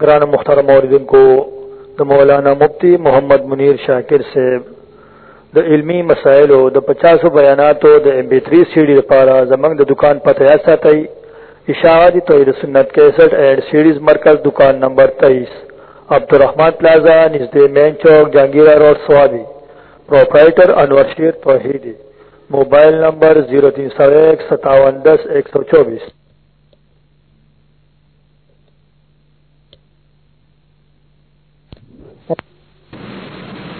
گران مختار موردن کو دا مولانا مفتی محمد منیر شاکر سے دا علمی مسائل دا پچاسو بیاناتو دا ام بی تری سیڈی دا پارا زمانگ دا دکان پتہ ایسا تی اشاعتی توحید سنت کیسٹ اینڈ سیڈیز مرکز دکان نمبر تیئیس Abdul Rahman plaza نزد main chowk, Jahangira road, Swabi. Proprietor Anwar Sher Tauheedi. Mobile number zero تین سو ایک، ستاون دس، ایک سو چوبیس.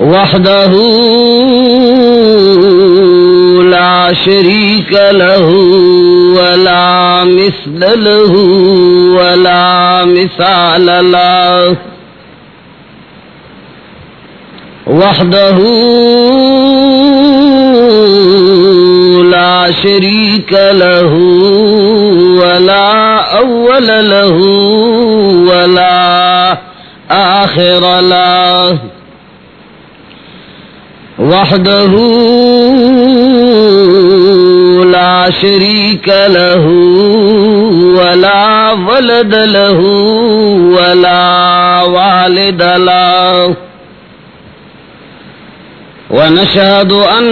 وحده لا شريك له ولا مثل له ولا مثال له. وحده لا شريك له ولا أول له ولا آخر له. وحده لا شريك له ولا ولد له ولا والد له. ونشهد أن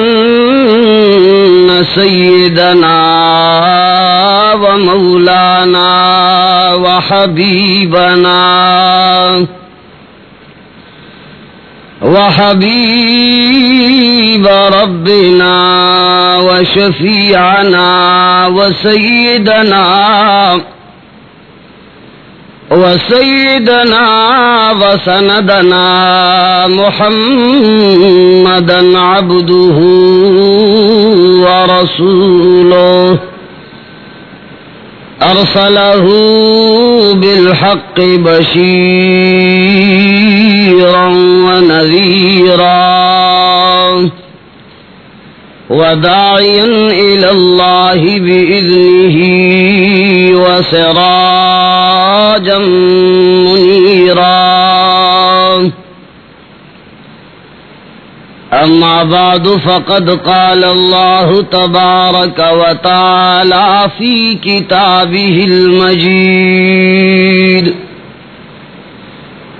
سيدنا ومولانا وحبيبنا وحبيب ربنا وشفيعنا وسيدنا وسيدنا وسندنا محمدا عبده ورسوله أرسله بالحق بشيرا وداعيا إلى الله بإذنه وسراجا منيرا. أما بعد، فقد قال الله تبارك وتعالى في كتابه المجيد.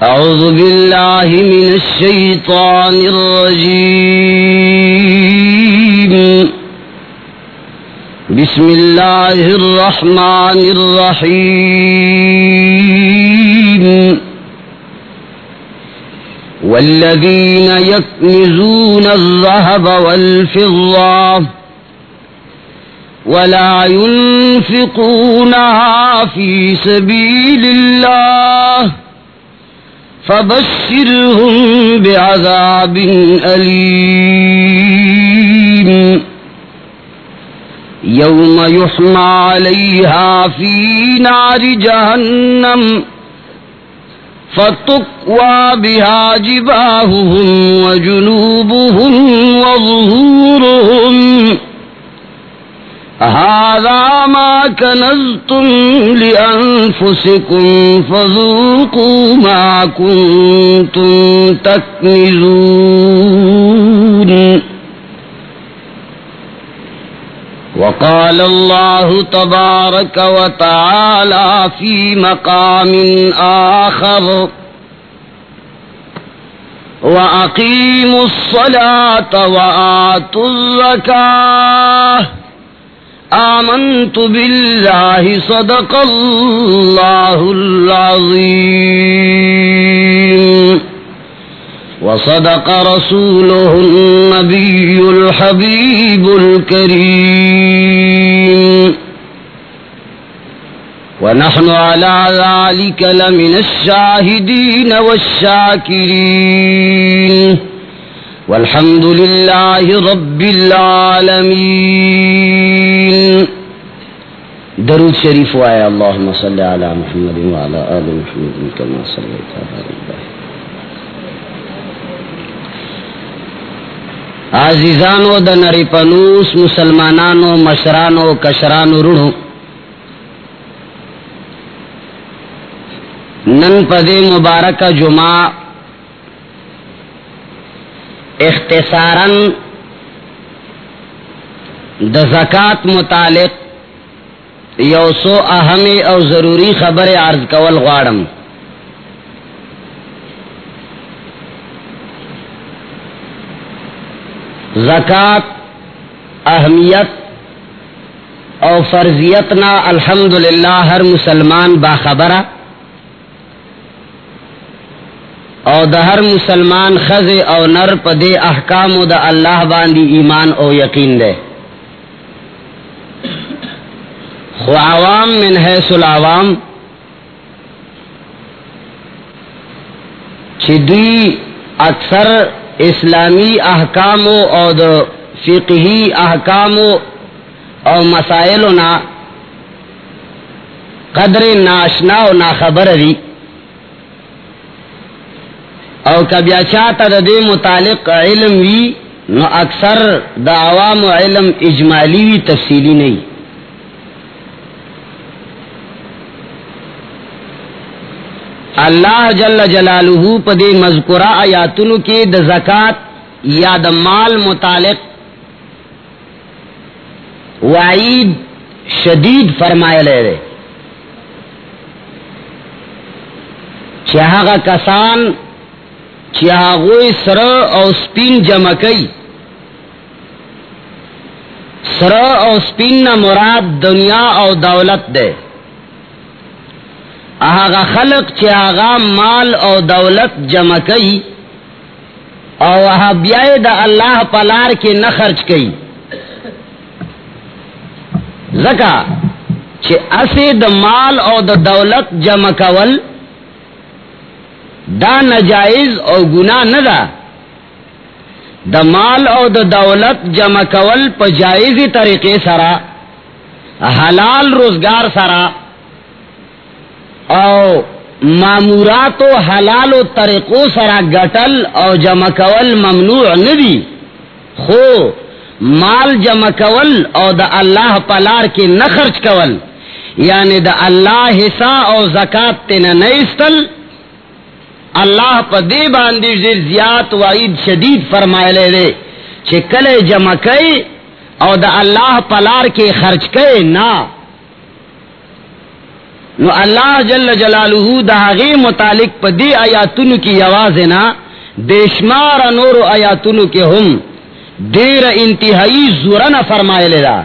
أعوذ بالله من الشيطان الرجيم. بسم الله الرحمن الرحيم. والذين يكنزون الذهب والفضة ولا ينفقونها في سبيل الله فبشرهم بعذاب أليم. يوم يحمى عليها في نار جهنم فتقوى بها جباههم وجنوبهم وظهورهم هذا ما كنزتم لأنفسكم فذوقوا ما كنتم تكنزون وقال الله تبارك وتعالى في مقام آخر وأقيموا الصلاة وآتوا الزكاة. آمنت بالله صدق الله العظيم. وصدق رسوله النبي الحبيب الكريم. ونحن على ذلك لمن الشاهدين والشاكرين. والحمد لله رب العالمين. درود شریف آیا اللهم صل على محمد وعلى آل محمد كما صليت على عزیزانو د نری پنوس، مسلمانانو، مشرانو، کشرانو رونو نن پدے مبارک جمعہ اختصارا د زکات متعلق یوسو اہم او ضروری خبر عرض کول غواړم. زکات، اہمیت او فرضیت نا الحمد للہ ہر مسلمان باخبرہ او د ہر مسلمان خز او نر پدے احکام و دا اللہ باندی ایمان او یقین دے۔ خو عوام من حیث العوام چی دوی اکثر اسلامی احکام او د فقہی احکام او مسائل نا قدر ناشنا او نا خبر دی. او کبیا اچھا چاہتا دا دے متعلق علم وی، نو اکثر دا عوام علم اجمالی وی تفصیلی نہیں. اللہ جل جلالہ پدے مذکورہ آیاتنو کے د زکات یا د مال متعلق وعید شدید فرمائے لے رے چاہا کسان چاہوئی سر او سپین جمع کئی۔ سر او سپین نہ مراد دنیا او دولت دے۔ آغا خلق چی آغا مال او دولت جمع کئی او آہا بیائی دا اللہ پلار کے نخرچ کئی زکا چی اسی دا مال او دا دولت جمع کول دا نجائز او گناہ ندا دا مال او دا دولت جمع کول پا جائزی طریقے سرا، حلال روزگار سرا او معمورات و حلال و طریقو سرا گٹل او جمع کول ممنوع ندی. خو مال جمع کول او دا اللہ پلار کے نخرچ کول. یعنی دا اللہ حصہ او زکات تینا نیستل. اللہ پا دے باندی جی زیاد وعید شدید فرمائے لے دے. چھے کلے جمع کئی او دا اللہ پلار کے خرچ کئی نا. نو اللہ جل جلالہ دا غی متعلق پا دی آیاتن کی آوازنا بیشمار نور آیاتن کے ہم دیر انتہائی زورن فرمائے لے دا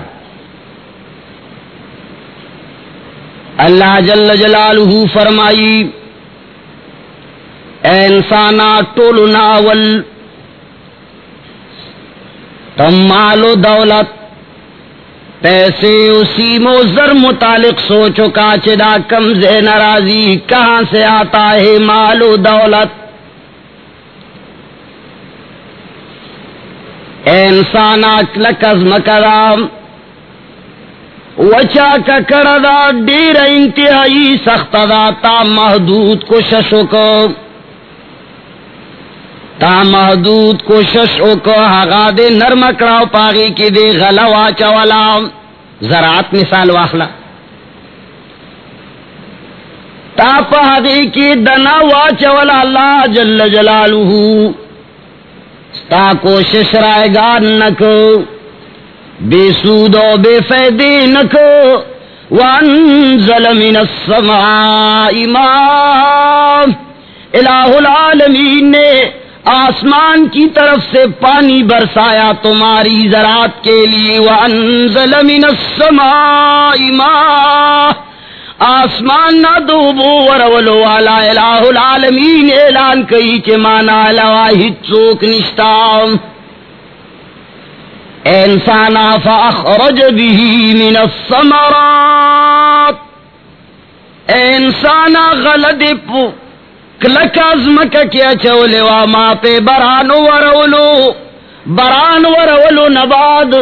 اللہ جل جلالہ فرمائی، اے انسانا ٹول ناول تم مالو دولت پیسے اسی موزر متعلق سوچو کا چدا کم ناراضی کہاں سے آتا ہے مالو دولت؟ اے انسانا لکز مکرام، وچا کا کردا ڈیر انتہائی سخت دا، تا محدود کو ششو کو۔ تا محدود کوشش او کو حغا دے نرم کراو پاگی کی دے غلوا چوالا زراعت مثال واخلا تا پہدی کی دنا واچولا اللہ جل جلالہ ستا کوشش رائے گا نکو. بے سود و بے فیدی نکو. وانزل من السماء ماء. الہ العالمین نے آسمان کی طرف سے پانی برسایا تمہاری زراعت کے لیے وانزل من السماء ماء۔ آسمان نہ دوبو ورولو والا الہ العالمین اعلان کئی کے مانا لواہد چوک نشتام انسان فاخرج به من الثمرات۔ انسان غلط پو کلک ازمک کیا چولے وا ما پہ بران ورولو بران ورولو نباد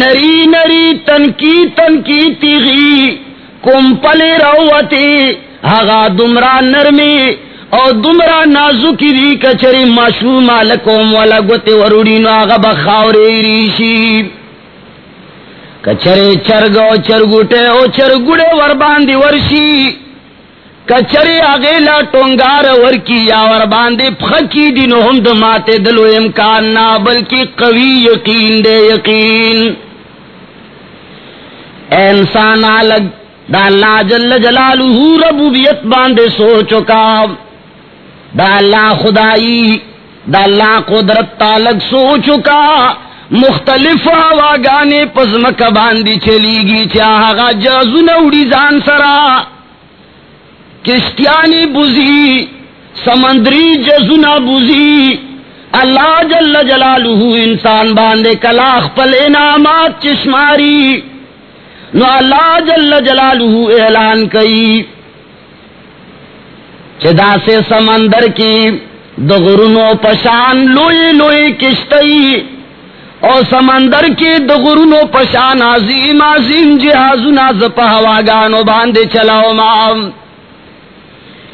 نری نری تنکی تنکی تیغی کمپل روتی ہگا دمران نرمی، او دمرا نازو کی دی کچری ماشو مالکوم والا گوتے وروڑی نو آغا بخاوری ریشی۔ کچری چرگو چرگوٹے او چرگوڑے ورباندی ورشی۔ کچری آگیلا ٹونگار ورکی یا ورباندی پخکی دی نو ہم دماتے دلو امکان نا بلکی قوی یقین دے یقین۔ اے انسان آلگ، دا اللہ جل جلالہ ربوبیت باندے سو چکا دا اللہ خدائی، دا اللہ قدرت تالک سو چکا مختلف ہوا پزمک باندی چلی گی چاہا جازو نوڑی زان سرا۔ کشتیانی بزی سمندری جزونا بزی اللہ جل جلالہ انسان باندے کلاخ پل انعامات چشماری۔ نو اللہ جل جلالہ اعلان کئی۔ چدا سے سمندر کی دغرنو پشان لوئی لوئی کشتئی۔ اور سمندر کی دغرنو پشان عظیم عظیم جہازو ناز پہوا گانو باندے چلاؤ مام۔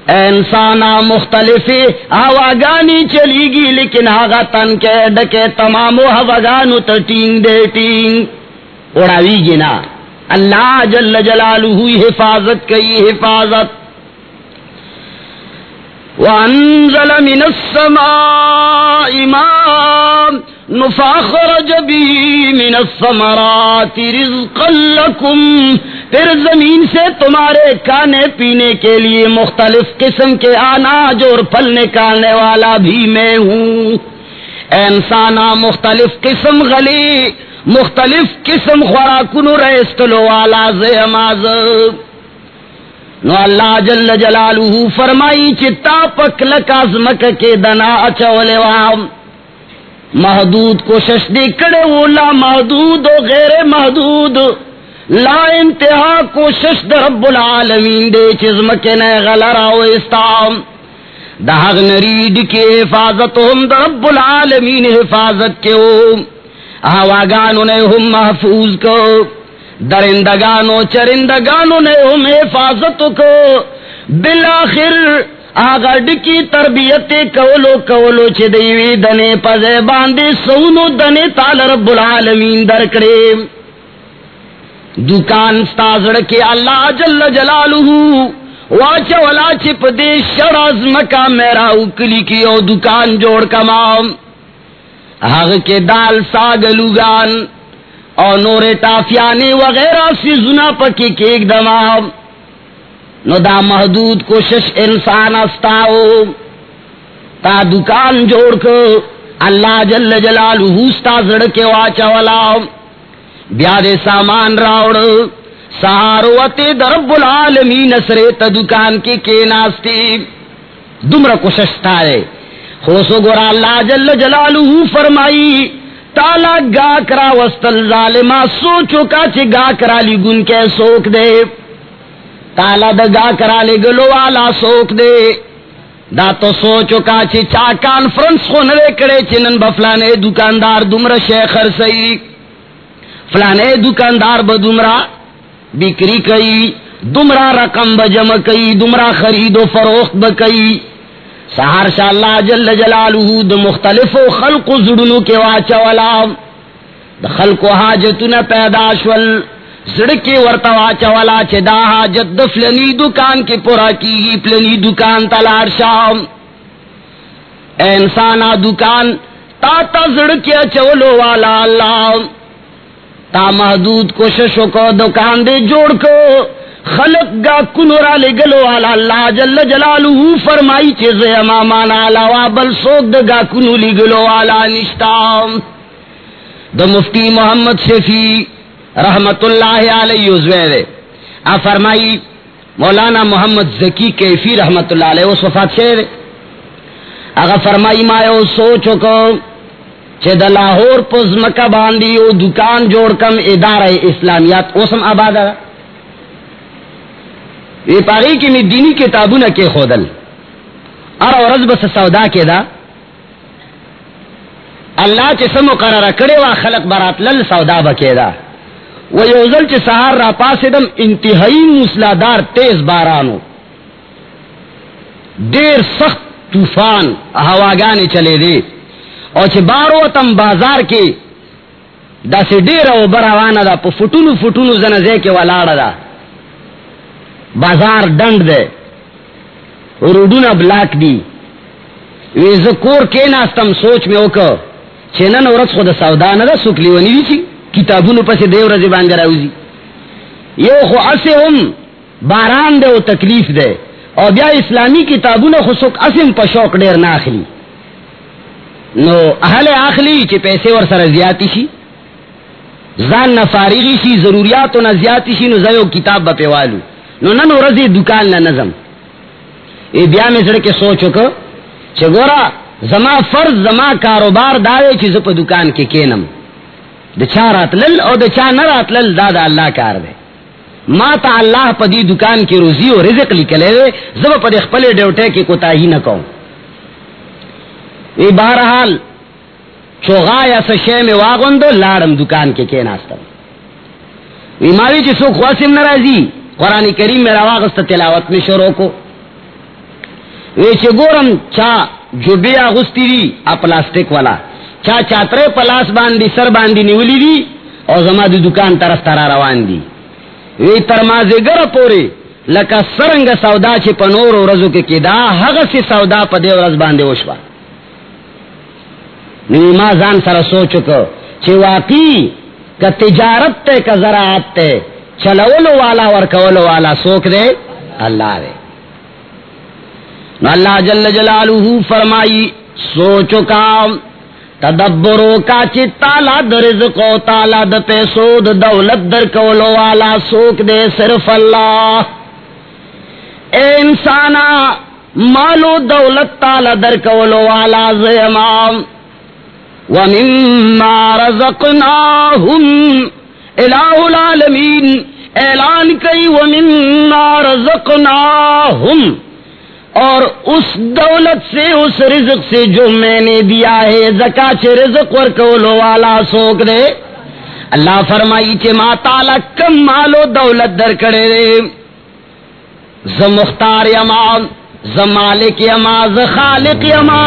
انسانا مختلف ہوا گانی چلی گی لیکن آگا تن کے ڈکے تمام ہوا گانو تا ٹینگ دے ٹینگ۔ اڑاوی گی نا۔ اللہ جل جلالہ حفاظت کئی، حفاظت۔ وانزل من السماء ماء نفاخرج به من الثمرات رزقا لكم پھر زمین سے تمہارے کھانے پینے کے لیے مختلف قسم کے اناج اور پھل نکالنے والا بھی میں ہوں۔ انسانا مختلف قسم غلی، مختلف قسم خوراکن رستلو والا زیماز نو اللہ جل جلالہ فرمائی چتا پک لکازمک کے دنا اچولے وام۔ محدود کوشش دی کڑے وہ لا محدود و غیر محدود۔ لا انتہا کوشش در رب العالمین دے چزم چزمک نے غلرا و استام دہغ نرید کی حفاظت ہم در رب العالمین حفاظت کے ہم آواگانو نے ہم محفوظ کو۔ درندگانو چرندگانو نے ہم حفاظت کو۔ بالآخر آگا ڈکی تربیت کولو کولو چی دیوی دنے پزے باندے سونو دنے تال رب العالمین درکڑے دکان ستازڑ کے اللہ جل جلالہ واچا ولا چپ دے شرز مکا میرا اکلی کی او دکان جوڑ کمام۔ آگ کے دال ساگ لوگان اور نور ٹافیانے وغیرہ سی زنا پکی کیک دمام۔ نو دا محدود کوشش انسان استاؤ تا دکان جوڑ کو اللہ جل جلالہ ستا زڑکے واچا والا بیا دے سامان راوڑ سہاروتے درب العالمین سرے تا دکان کے کے ناستی دمر کوشش تا ہے۔ خوصو گورا اللہ جل جلالہ فرمائی، تالا گا کرا وستل ظالما سوچو کا چی گا کرا لی گن کے سوک دے۔ تالا دا گا کرا لے گلو والا سوک دے۔ دا تو سوچو کا چی چا کانفرنس خو نوے کڑے، چنن بفلانے دکاندار دمرا شیخر سئی فلانے دکاندار با دمرا، بکری کئی، دمرا رقم بجم کئی، دمرا خرید و فروخت بکئی سہار شاء اللہ جل جلالہ دا مختلف خلق و زڑنو کے واچا والا دا خلق حاجتنا پیدا شول۔ زڑکی ورتوا چوالا چه دا حاجت د فلنی دکان کی پورا کی فلنی دکان تلار شام۔ اے انسانا دکان، تا تا زڑکی چولو والا اللہ۔ تا محدود کوششوں کو دکان دے جوڑ کو، خلق گا کنورا لے گلو والا اللہ جل جلالہ فرمائی چیز امامانا علاوہ بل سوک دا گا کنو لی گلو والا نشتام دا مفتی محمد شفی رحمت اللہ علیہ آ فرمائی، مولانا محمد ذکی کیفی رحمت اللہ علیہ، اس وفات شیر اگر فرمائی مایو سوچو کو چھ دا لاہور پز مکہ باندی او دکان جوڑ کم ادارہ اسلامیات اوسم آباد یہ پاگی کی میں دینی کتابوں نہ کے خودل۔ ار اور بس سودا کے دا۔ اللہ چسم مقرر کرے وا خلق برات لل سودا بکے دا۔ وہ یوزل چ سہار را پاس دم انتہائی موسلادار تیز بارانو۔ دیر سخت طوفان ہوا گانے چلے دے۔ اور چھ بارو تم بازار کے دا سے ڈیر او براوانا دا پا فٹونو فٹونو زنزے کے والاڑا دا. بازار ڈنڈ دے روڈونا بلاک دی. ویز کور کے ناستم سوچ میں اوکا چنن ورس خود سودا ندا سکلی ونی دی چی، کتابونو پس دیو رزی باندر آوزی. یو خو اسی هم باران دے و تکلیف دے، او بیا اسلامی کتابونو خو سک اسم پا شوق دیر ناخلی. نو اہل آخلی چی پیسے ور سر زیادی شی، زان نفارغی شی، ضروریاتو نا زیادی شی، نو زیو کتاب با پیوالو نو ننو رزی دکان نا نظم۔ ای بیا میں سڑکے سوچو که چه گورا، زما فرض، زما کاروبار دارے چی زپ دکان کے کینم۔ د چا راتلل او د چا نه راتلل دا د الله کار دی ما ته الله په دې دکان کې روزي او رزق لیکلې زه په دې خپل ډیوټه کې کوتاهی نه کوم ای بہرحال چوغا یا سشے میں واغوندو، لاڑم دکان کے کے ناستم وی ماوی چی سو خواسم نرازی، قرآن کریم میرا واغست تلاوت میں شروع کو. وی چی گورم چا جو بیا غستی دی ا پلاسٹک والا. چا چاترے پلاس باندی، سر باندی نیولی دی او زما دی دکان طرف ترا روان دی. وی ترمازے گر پورے لکا سرنگ سودا چی پنور و رزو کے کدا حق سی سودا پا دیو رز باندے وشوا. نوی ما زان سر سوچو کو چی واقعی کا تجارت تے کا زراعت تے چلولو والا، ورکولو والا سوک دے اللہ دے نو اللہ جل جلالہ فرمائی سوچو کام تدبرو کا چی تالا در رزقو تالا د پیسو د دولت در کولو والا سوک دے صرف اللہ اے انسانا مالو دولت تالا در کولو والا زیمام ومما رزقناہم الہ العالمین اعلان کئی ومما رزقناہم اور اس دولت سے، اس رزق سے جو میں نے دیا ہے زکا چ رزق ور کولو والا سوک دے۔ اللہ فرمائی چ ما تعالی کم مالو دولت در کرے دے۔ ز مختار یما ز مالک یما ز خالق یما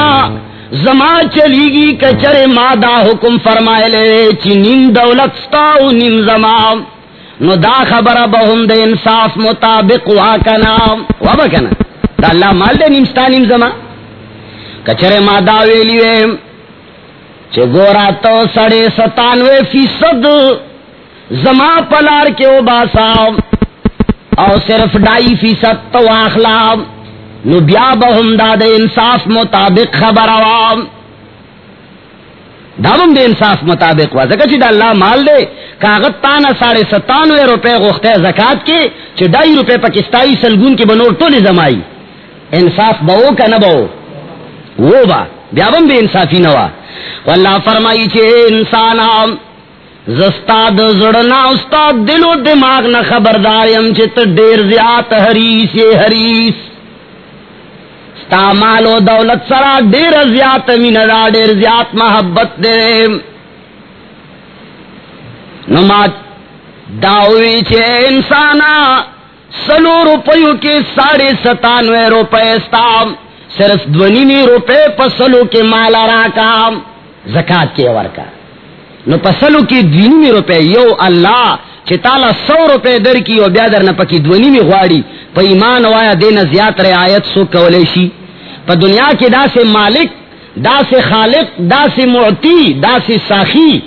زما چلی گی کچرے ما دا حکم فرمائے لے چی نیم دولت ستاو نیم زما. نو دا خبر بہم دے انصاف مطابق وا کنا. واکنا وابکنا دا اللہ مال دے نیمستا نیم زما. کچرے ما دا ویلی ویم چے گورا تو سڑے ستانوے فیصد زما پلار کے او باسا. او صرف ڈائی فیصد تو آخلا نو بیا بہم دا دے انصاف مطابق خبر عوام. دامم دے انصاف مطابق وا. زکا چی دا اللہ مال دے کاغت تانا ساڑھے ستانوے روپے غختے زکاة کے، چی ڈائی روپے پاکستائی سلگون کی بنور تولی زمائی. انصاف بہو کا نہ بہو؟ وہ با. بیابم بے انصافی نوا واللہ فرمائی چھے انسان زستاد زڑنا استاد دل و دماغ نہ خبرداریم چھت دیر زیاد حریس یہ حریس ستا مال و دولت سرا دیر زیاد من دا دیر زیاد محبت دے۔ نمات داوی چھے انسانا، سلو روپیو کے ساڑھے ستانوے روپے استام، صرف دونی روپے پسلو کے مالا راکام زکات کے ور نو پسلو کی دینی روپے، یو اللہ چالا سو روپے در کی اور بیا در نہ پکی پا ایمان وایا دین زیات رعایت سو کولیشی پا دنیا کے دا سے مالک، دا سے خالق، دا سے معتی دا سے ساخی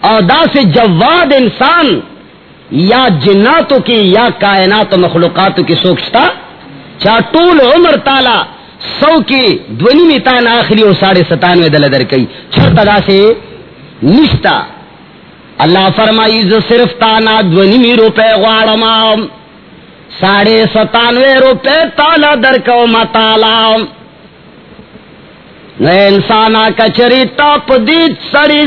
اور دا سے جواد انسان یا جناتوں کی یا کائنات و مخلوقات کی سوکھتا چاہ طول عمر تالا سو کی دونی میں تان آخری اور ساڑھے ستانوے دل در کئی۔ چھوٹا دا سے نشتا۔ اللہ فرمائی، جو صرف تانا دونی میں روپے غارما ساڑھے ستانوے روپے تالا در کو متالا نئے انسان کچری تا پدید سڑی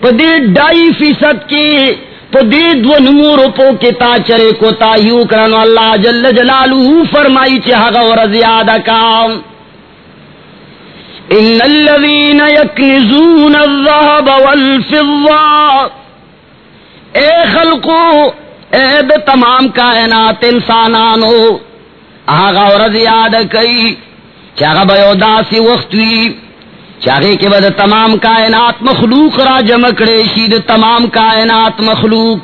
پدید ڈائی فیصد کی پدید و نمو روپو کی تا چرے کو تا یو کرنو۔ اللہ جل جلالو فرمائی چاہ غور زیادہ کام۔ ان الذين يكنزون الذهب والفضة اے خلقو، اے تمام کائنات انسانانو آغا ورز یاد کئی۔ چاگا بیو داسی وقتوی چاگے کے بعد تمام کائنات مخلوق را جمع کرے شید تمام کائنات مخلوق۔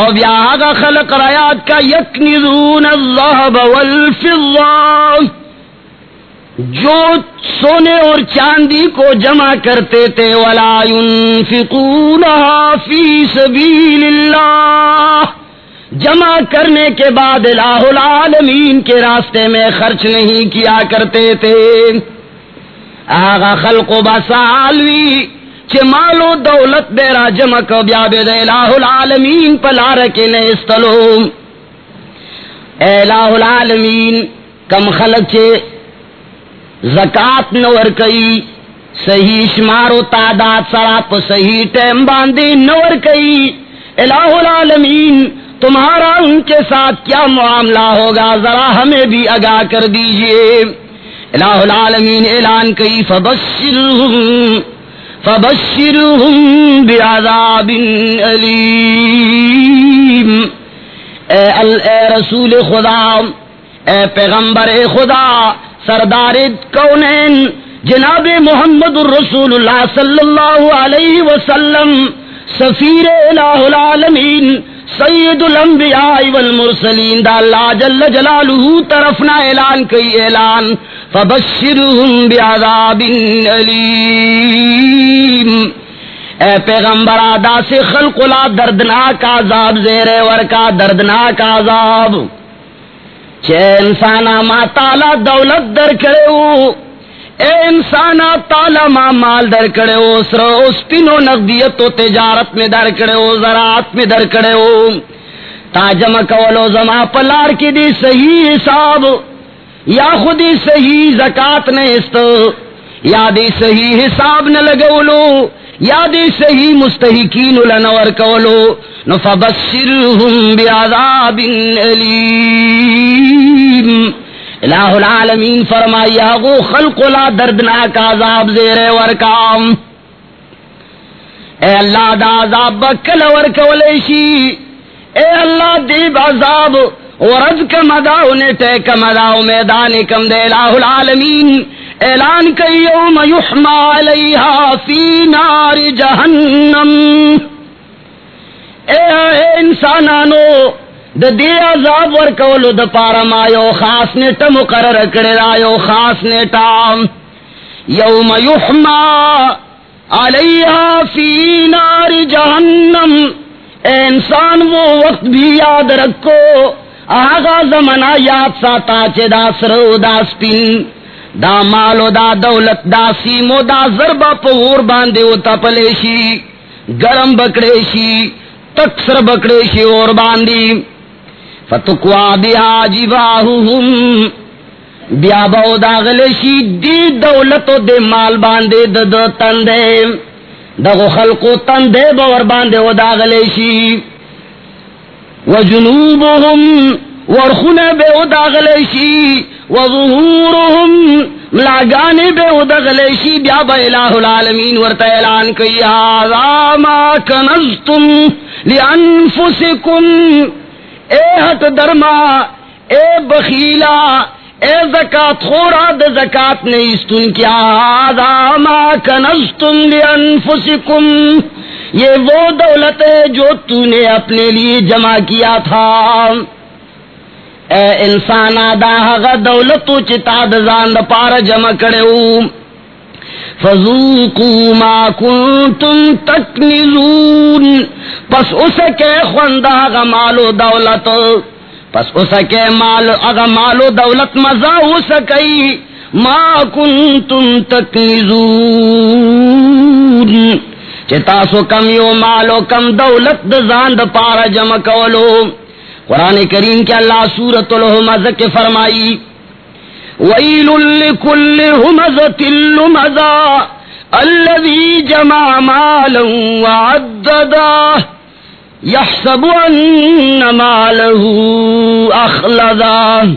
او بیا آغا خلق رایات کا یکنزون الذهب والفضة جو سونے اور چاندی کو جمع کرتے تھے، ولا ينفقونها فی سبیل اللہ جمع کرنے کے بعد الہ العالمین کے راستے میں خرچ نہیں کیا کرتے تھے۔ آغا خلق و بسالوی چھ مالو دولت بیرا جمع کو بیا بید الہ العالمین پلا رکے نے الہ العالمین، کم خلق چھے زکات نور کئی، صحیح شمار و تعداد سراپ صحیح ٹیم باندھی نور کئی۔ الہ العالمین تمہارا ان کے ساتھ کیا معاملہ ہوگا؟ ذرا ہمیں بھی آگاہ کر دیجیے۔ الہ العالمین اعلان کئی فبشرہم فبشرہم بعذاب علیم اے, اے رسول خدا اے پیغمبر خدا سردار کونین جناب محمد الرسول اللہ صلی اللہ علیہ وسلم سفیر الہ العالمین سید الانبیاء والمرسلین، دا اللہ جل جلالہ طرفنا اعلان کئی اعلان، فبشرہم بعذاب علیم۔ اے پیغمبر، آدھا سے خلق لا دردناک عذاب، زیر ورکا دردناک عذاب۔ چھ انسانا ما تالا دولت در کرے ہو اے انسانا، تالا ما مال در کرے ہو سرو اس پینو نقدیت و تجارت میں در کرے ہو، زراعت میں در کرے ہو۔ تاجم کولو زما پلار کی دی صحیح حساب، یا خودی صحیح زکات نے است، یا دی صحیح حساب نہ لگولو، یا دی صحیح مستحقین لنور کولو۔ نفبشرهم بعذاب علیم۔ الہ العالمین فرمایا گو خلق لا دردناک عذاب زیر ورکام. اے اللہ دا عذاب بکل ورکولیشی۔ اے اللہ دیب عذاب ورد کا مداو نٹے کا مداو میدان کم دے الہ العالمین۔ اعلان کئی یوم یحما علیہا فی نار جہنم۔ اے, اے انسانانو د دې عذاب ورکولو د پاره ما یو خاص نیټه مقرر کړی دا یو خاص نیټه. یوم یحما علیها فی نار جہنم اے انسان وہ وقت بھی یاد رکھو، آغا زمانہ یاد ساتا چے دا سرو دا سپین. دا مالو دا دولت، دا سیمو دا ضربا پور باندے و تپلیشی گرم بکڑیشی تک سر بکڑیشی اور باندی. فتکوا بیا جباہم بیا باو داغلشی دی دولت و دی مال باندے د د تندے. دغو خلقو تندے باور باندے و داغلشی و جنوبهم ورخون بے و داغلشی و ظهورهم ملاگانے بے و داغلشی بیا با الہ العالمین ورطا اعلان کئی آذا ما کنزتم لانفسکم اے حق درما، اے بخیلا، اے زکات، خورا د زکات نہیں استن کیا آدھا ما کنستم لانفسکم۔ یہ وہ دولت ہے جو تو نے اپنے لیے جمع کیا تھا۔ اے انسان دا ہگا دولت چتا دان پار جمع کرے ہوں۔ فذوقوا ما كنتم تكنزون. پس اس کے خوندا غ مالو دولت. پس اس کے مال اگ مالو دولت مزا اس کئی. ما کنتم تکنزون چتا سو کم یو مالو کم دولت دزاند پارا جمع کولو. قرآن کریم کے اللہ سورت الحمز کے فرمائی ویل لکل حمزت اللمزا الذي جمع مالا وعددا يحسب أن ماله أخلدا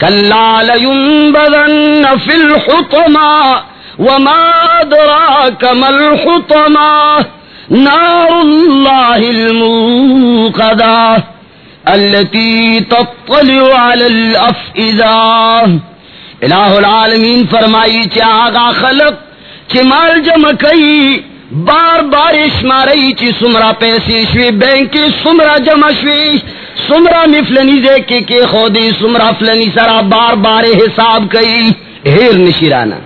كلا لينبذن في الحطمة وما أدراك ما الحطمة نار الله الموقدة التي تطلع على الأفئدة الہ العالمین فرمائی چاگا خلق چی مال جمع کئی، بار بار اشمارئی چی سمرا پیسی شوی، بینکی سمرا جمع شوی، سمرا مفلنی دے کے کے خودی، سمرا فلنی سرا بار بار حساب کئی۔ ہیر نشیرانا۔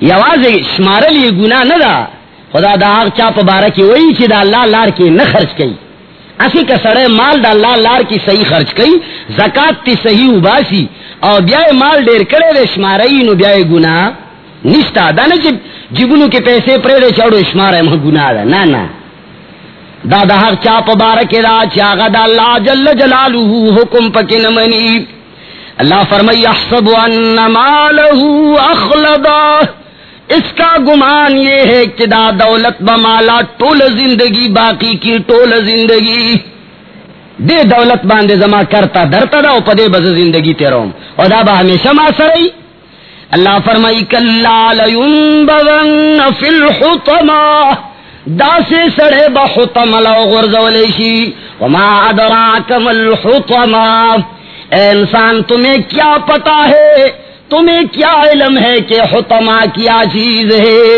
یواز شمارل یہ گناہ ندا، خدا دا آغ چاپ بارا کی وہی چی دا اللہ لار کی نہ کئی۔ اسی کا سڑے مال دا اللہ لار کی صحیح خرچ کئی، زکات تی صحیح اباسی اور بیائے مال دیر کرے دے شمارئی، نو بیائے گناہ نشتا دا نا چی جبنو کے پیسے پرے پریدے چاڑو شمارے مہ گناہ دا، نا نا۔ دا دا حق چاپ بارک دا چاگا دا اللہ جل جلالہ حکم پکی نمانی اللہ فرمائی، احسب ان مالہو اخلدا۔ اس کا گمان یہ ہے کہ دا دولت بمالا ٹول زندگی باقی کی ٹول زندگی۔ دے دولت باندے زما کرتا درتا دا او پدے بز زندگی تیروم او دا با ہمیشہ ما سرئی اللہ فرمائی کلا لینبغن فی الحطمہ۔ دا سے سڑے بحطم لو غرزولیشی وما ادراک ملحطمہ اے انسان تمہیں کیا پتا ہے؟ تمہیں کیا علم ہے کہ حطمہ کیا چیز ہے؟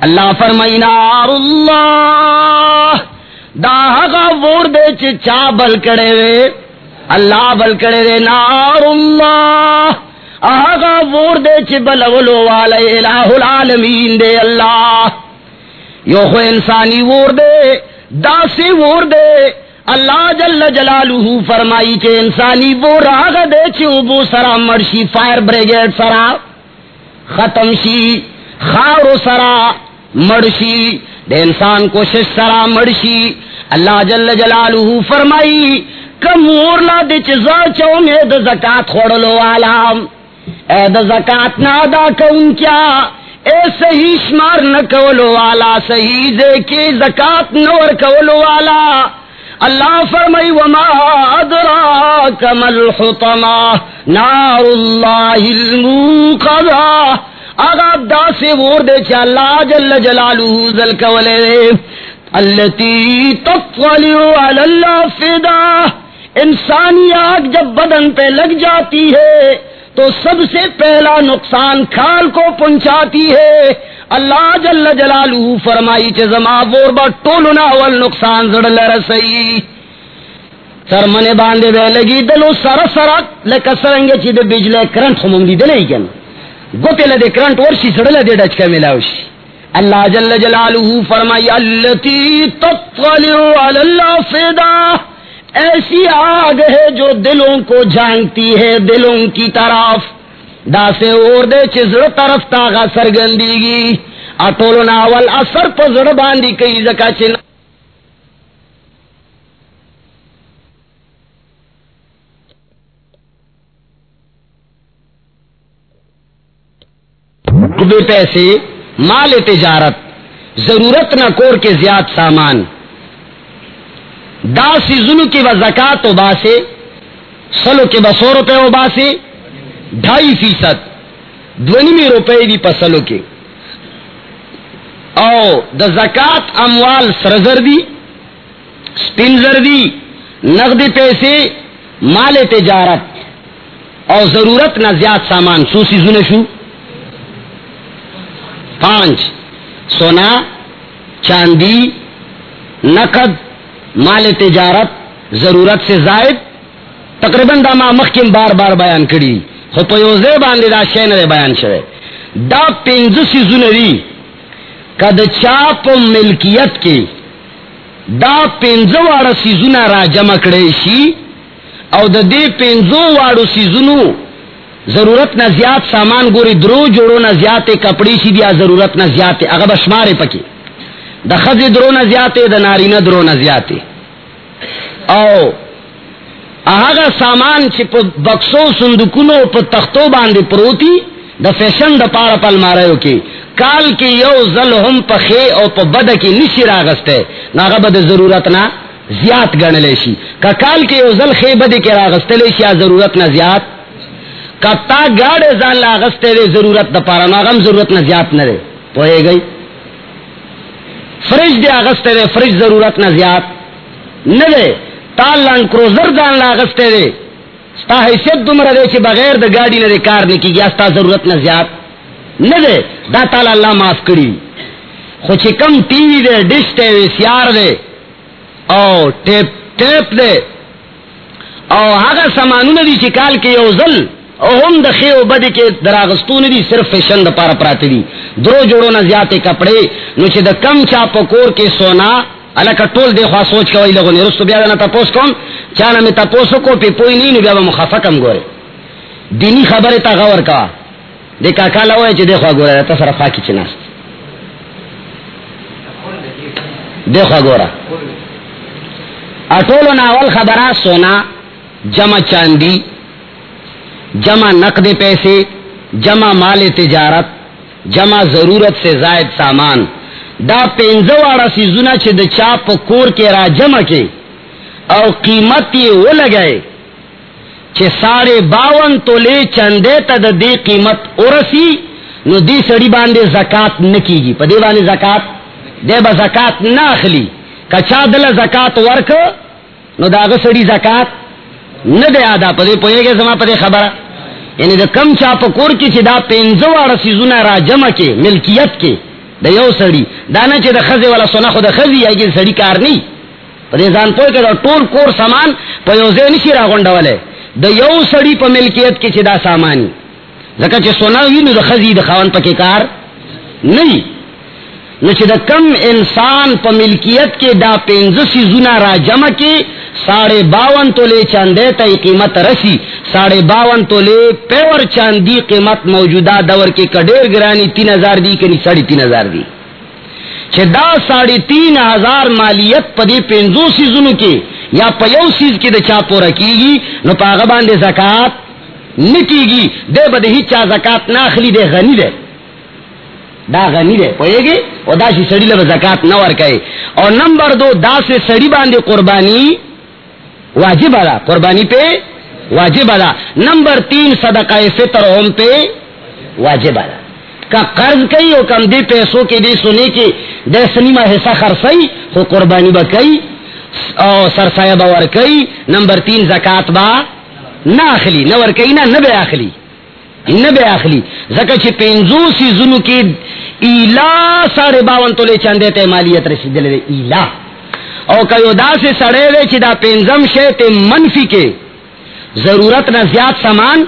اللہ فرمائی اللہ دا ہگا وور دے چا بل کڑے وے، اللہ بل کڑے وے نار اللہ آگا وور دے چ بلولو والے، الہ العالمین دے اللہ! یو خو انسانی وور دے، داسی وور دے اللہ جل جلالہ فرمائی چے انسانی وور آگا دے چ ابو سرا مرشی فائر بریگیڈ سرا، ختم شی خارو سرا مرشی، دے انسان کوشش سرا مرشی۔ اللہ جل جلالہ فرمائی، کم ورلا دے چ زا چو میں د زکات خوڑلو والا۔ اے دا زکات نہ ادا کون کیا، اے صحیح شمار نہ کولو والا، صحیح دے کے زکات نور کولو والا۔ اللہ فرمائی، وما ادراک مل حطما نار اللہ الموقضا اگا دا سے وور دے چا اللہ جل جلالہ ذل کولے اللتی تطلع علی اللہ فدا انسانی آگ جب بدن پہ لگ جاتی ہے، تو سب سے پہلا نقصان کھال کو پہنچاتی ہے۔ اللہ جل جلالہ فرمائی چ زما وور با ٹولنا ول نقصان زڑ لرسئی سر منے باندے بے لگی دلو سر سر لک سرنگے چ دے بجلی کرنٹ ہم دی دلے کن۔ گوتے لدے کرنٹ ورشی سڑ لدے ڈچ کے ملاوشی۔ اللہ جل جلالہ فرمائی، اللتی تطلع علی اللہ ایسی آگ ہے جو دلوں کو جھانکتی ہے، دلوں کی طرف۔ دا سے اور دے چزر طرف تاغا سرگندیگی اٹولو ناول اثر پا زر باندی کئی زکا چن بے پیسے، مال تجارت، ضرورت نہ کور کے زیاد سامان. دا سیزنو کی و زکات و باسے سلو کے بسو روپے و باسے ڈھائی فیصد دونی روپے دی پسلو کے او دا زکات اموال سرزر دی، سپنزر دی، نقد پیسے، مال تجارت۔ اور ضرورت نہ زیاد سامان سو سیزن شو۔ پانچ، سونا، چاندی، نقد، مال تجارت، ضرورت سے زائد۔ تقریباً دا ما مخکم بار بار بیان کری۔ خو په یو ځای باندې دا شی نه بیان شوی. دا پنځه سیزونه دي کد چا په ملکیت کې دا پنځه واړه سیزونه را جمع کړي شي او د دې پنځو واړو سیزونو ضرورت نہ زیات سامان گوری درو جوڑو نہ زیات کپڑی شی دیا ضرورت نہ زیات اگر بشمارے پکی دا خز درو نہ زیات دا ناری نہ درو نہ زیات او هغه سامان چې په بکسو، صندوقونو په تختو باندې پروتي، د فیشن د پاره پل مارایو کې. کال کې یو ځل هم په خې او په بد کې نشي راغسته ناغه بد ضرورت نه زیات ګڼل شي. کا کال کې یو ځل خې بد کې راغستل شي، یا ضرورت نه زیات. کتا گاڑے ځان لاغسته دی، ضرورت د پاره. ناغم ضرورت نه زیات نه دی. پوهیږي فرج دی اغسته دی فرج ضرورت نه زیات نه دی تال لان کروزر ځان لاغسته دی ستا حیثیت دومره دی چې بغیر د گاڑی نه کار نه کیږي ستا ضرورت نه زیات نه دی دا تعالی الله معاف کړی خو چې کم ټي وي دی ډش ته وي سیار دی او ټیپ ټیپ دی او هغه سامانونه دي چې کال کې یو ځل او هم د خیو بدی کې دراغستون دي، صرف فیشن د پاره پراته دي. درو جوړو نه زیاتې کپڑے. نو چې د کم چا پکور کې سونا الکه ټول دی خوا سوچ کوي لغه نه رسو بیا نه تاسو کوم. چا نه تاسو کو پی پوی نه بیا مخفقم ګوره دینی خبره تا غور کا د کاکا لوي چې د خوا ګوره تاسو سره فاکی چناس د خوا ګوره. اټولو ناول خبره سونا، جمع چاندی جمع نقد پیسے جمع مال تجارت، جمع ضرورت سے زائد سامان. دا پینزواڑا سیزونا چھ دا چاپ کور کے را جمع کے او قیمت یہ وہ لگئے چھ ساڑھے باون تو لے چندے تا دا دی قیمت ارسی نو دی سڑی باندے زکاة نکی گی پا دی باندے زکاة دے با زکاة ناخلی کچا دل زکاة ورک نو دا غا سڑی زکاة نہ دے آدھا پدے پوئے گے زما پدے خبر یعنی دا کم چا پکور کی چی دا پینزو وارا سیزونا را جمع کے ملکیت کے دا یو سڑی دانا چی دا خزی والا سونا خود خزی یا گی سڑی کار نہیں پدے زان پوئے کہ دا ٹول کور سامان پا یو زی نشی را گونڈا والے دا یو سڑی پا ملکیت کی چی دا سامانی زکا چی سونا وی نو دا خزی دا خوان پا کے کار نہیں نو چې د کم انسان په ملکیت کې دا پنځه سیزونه را جمع کې ساڑھے باون تولے چاندے تا قیمت رسی، ساڑھے باون تولے پیور چاندی قیمت موجودہ دور کے کڈیر گرانی تین ہزار دی کنی ساڑھی تین ہزار دی۔ چھ دا ساڑھی تین ہزار مالیت پدی پنزو سیزنو کے یا پیو سیز کی دا چاپو رکیگی نو پاغا باندے زکاة نکیگی دے بدے ہی چا زکاة ناخلی دے غنی دے۔ دا غنی دے پوئے گی او دا سی سڑی لب زکاة نور کئے۔ اور نمبر دو، دا سے سڑی باندے قربانی واجب ادا، قربانی پہ واجب ادا۔ نمبر تین، صدقہ فطر ہوم پہ واجب ادا۔ کا قرض کئی اور کم دے پیسوں کے دے سنے کے دے سنیما حصہ خرسائی ہو قربانی با کئی اور سرسایہ باور کئی۔ نمبر تین، زکات با نہ آخلی نہ ور کئی نہ نہ بے آخلی نہ بے آخلی زکا چھ پینزو سی زنو کی ایلا ساڑھے باون تولے چاندے تے مالیت رسید لے ایلا۔ او کيو دا سے سڑے دے چی دا پینزم شے تے منفی کے ضرورت نہ زیاد سامان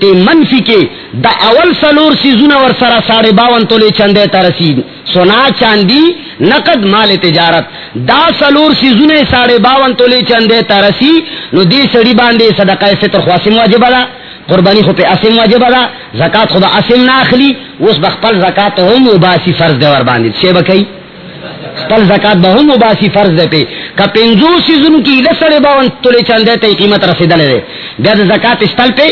تے منفی کے دا اول سلور سیزون ور سرا ساڑھے باون تولے چندے تا رسید. سونا، چاندی، نقد، مال، تجارت. دا سلور سیزون ساڑھے باون تولے چندے تا رسی. نو دی سڑی باندے صدقہ فطر خواسم واجب دا قربانی خو پہ اسم واجب دا زکات خدا اسم ناخلی اس بخپل زکات ہم باسی فرض دے ور باندے شے بکئی پل زکات بہم مباسی فرض دے پہ کا پنزو سیزن کی لسڑ باون تلے چل دے تے قیمت رسیدل دے بیا زکات استل پہ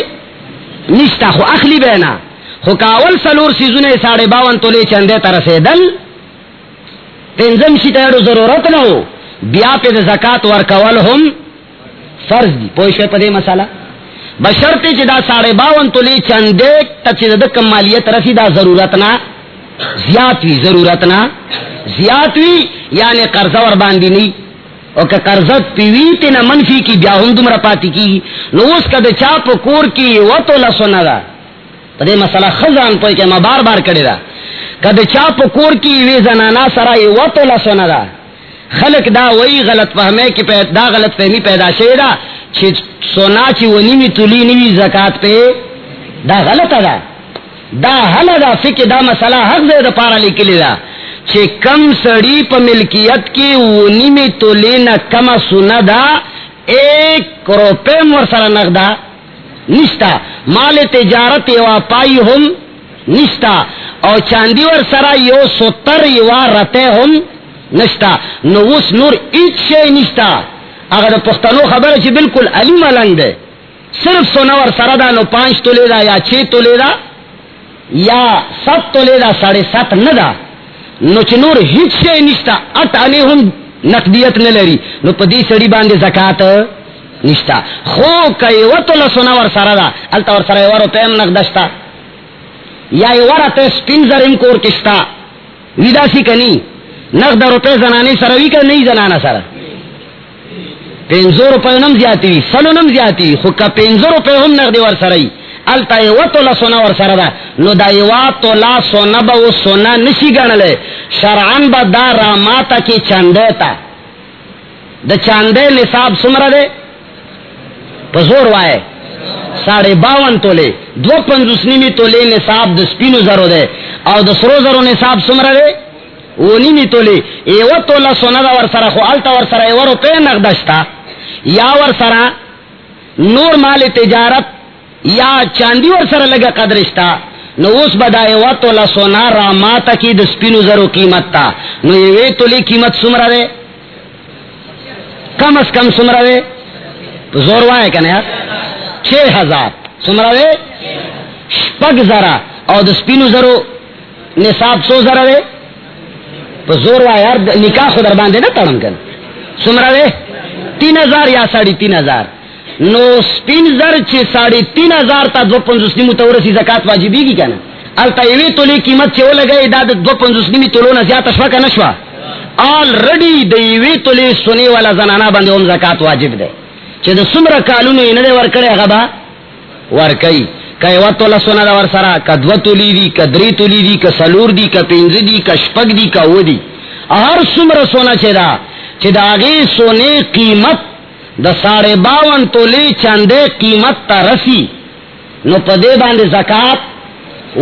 نشتا خو اخلی بینا خو کاول سلور سیزن ساڑھے باون تلے چل دے تا رسیدل پنزم شی تیڑو ضرورت نہ ہو بیا پہ زکات ورکول ہم فرض دی. پوشے پدے مسئلہ بشرتے چدا ساڑھے باون تلے چندے تک کم مالیت رسیدہ ضرورت نہ زیات وی ضرورت نہ زیات وی یعنی قرضہ ور باندی نہیں او که قرضت پیوی تینا منفی کی، بیا هم دمرا پاتی کی. نو اس کا دے چاپ کور کی و تو لسونا دا پدے مسئلہ خزان پوئی کہ ما بار بار کڑی دا کد چا پکور کی وی زنانا سرا یو تولا سونا دا خلق دا وہی غلط فہمے کہ دا غلط فہمی پیدا شے دا چھ سونا چی ونی می تولی نیوی زکات پہ دا غلط دا دا حل دا فکر دا مسئلہ حق دے دا پارا لکلی دا چھ کم سڑی پا ملکیت کی ونی می تولی نا کم سونا دا، ایک روپے مور سر نقدا نشتا۔ مال تجارت یوا پائی ہم نشتا۔ او چاندی ور سرا یو ستر یوا رتے ہم نشتا۔ نو اس نور ایچ شے نشتا۔ اگر پختنو خبر چی بالکل علی ملنگ دے۔ صرف سونا ور سرا دا، نو پانچ تو لے دا یا چھ تو لے دا یا ست تو لے دا، ساڑھے سات ندا نو چی نور ہیچ شے نشتا، اٹ آنے ہم نقدیت نلری نو پا دی سڑی باندے زکاة نشتا۔ خو کئی و تو لسونا ور سرا دا، التا ور سرا ورو پیم نقدشتا یا ورا تے سپین زر کور کشتا۔ ویدا سی کنی؟ نقد روپے زنانے سروی کا نہیں زنانا سر پینزو روپے نم زیادی سلو نم زیادی خو کا پینزو روپے ہم نقد ور سرائی۔ التا یو تو لا سونا ور سرا دا نو دا یو تو لا سونا با و سونا نشی گنلے شرعن با دا راماتا کی چندے تا. دا چاندے نصاب سمرا دے پزور وائے ساڑھے باون تولے دو پنجوس نیمی تولے نصاب د سپینو زرو دے او د سرو زرو نصاب سمرا دے وہ نیمی تولے ایو تولا سونا دا ور سرا خو آلتا ور سرا ایو روپے نقدشتا یا ور سرا نور مال تجارت یا چاندی ور سرا لگا قدرشتا نو اس بدا ایو تولا سونا راماتا کی د سپینو زرو قیمت تا. نو ایوے تولے قیمت سمرا دے کم از کم سمرا دے زور وائے کنے یار. چھ ہزار سمرا دے پگ ذرا اور دسپینو زرو نصاب سو ذرا دے تو زور وا یار نکاح خود باندھے نا تڑم کن سمرا دے تین ہزار یا ساڑھی تین ہزار نو سپین زر چھ ساڑھی تین ہزار تا دو پنجوس نیمو تورسی زکات واجبی گی کنا. التا ایوی تولی قیمت چھو لگے دا دو پنجوس نیمی تولو نزیات اشوا کا نشوا آلریڈی دیوی تولی سنی والا زنانا بندے ام زکات واجب دے. چې د سمره کالونو یې نه دی ورکړی هغه به ورکوي که یوه توله سونه ده ور سره که دوه تولې دي که درې تولې دي که څلور دي که پنځه دي که شپږ دي که اوه دي هر څومره سونه چې ده چې د هغې سونې قیمت د ساڑھے باون تولې چندې قیمت ته رسی. نو په دې باندې زکات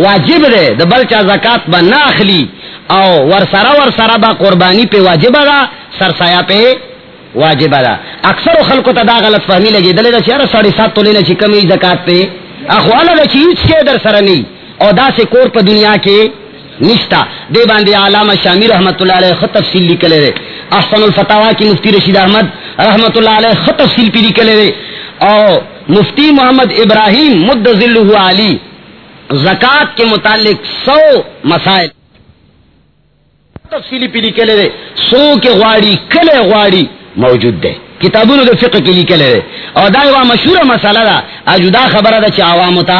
واجب ده د بل چا زکات به نه او ور سره ور سره به قربانی په واجب ده سرسایا په واجب دا. اکثر خلکو ته دا غلط فهمی لګی دلې دا چیرې ساڑھے سات تولې نه چې کمی زکات په اخواله دا چې هیڅ کې در سره نه او دا سے کور په دنیا کې نشتا. دے باندې علامہ شامی رحمت اللہ علیہ خط تفصیل لکھلے دے. احسن الفتاوا کی مفتی رشید احمد رحمت اللہ علیہ خط تفصیل پی لکھلے دے اور مفتی محمد ابراہیم مد ذلہ علی زکات کے متعلق سو مسائل۔ تفصیلی پی لکھلے دے سو کے غواڑی کلے غواڑی موجود دے کتابونو دے فقہ کے لکھلے دے اور دا یوا مشہور مسئلہ دا۔ اجدا خبر دا چا عوامو تا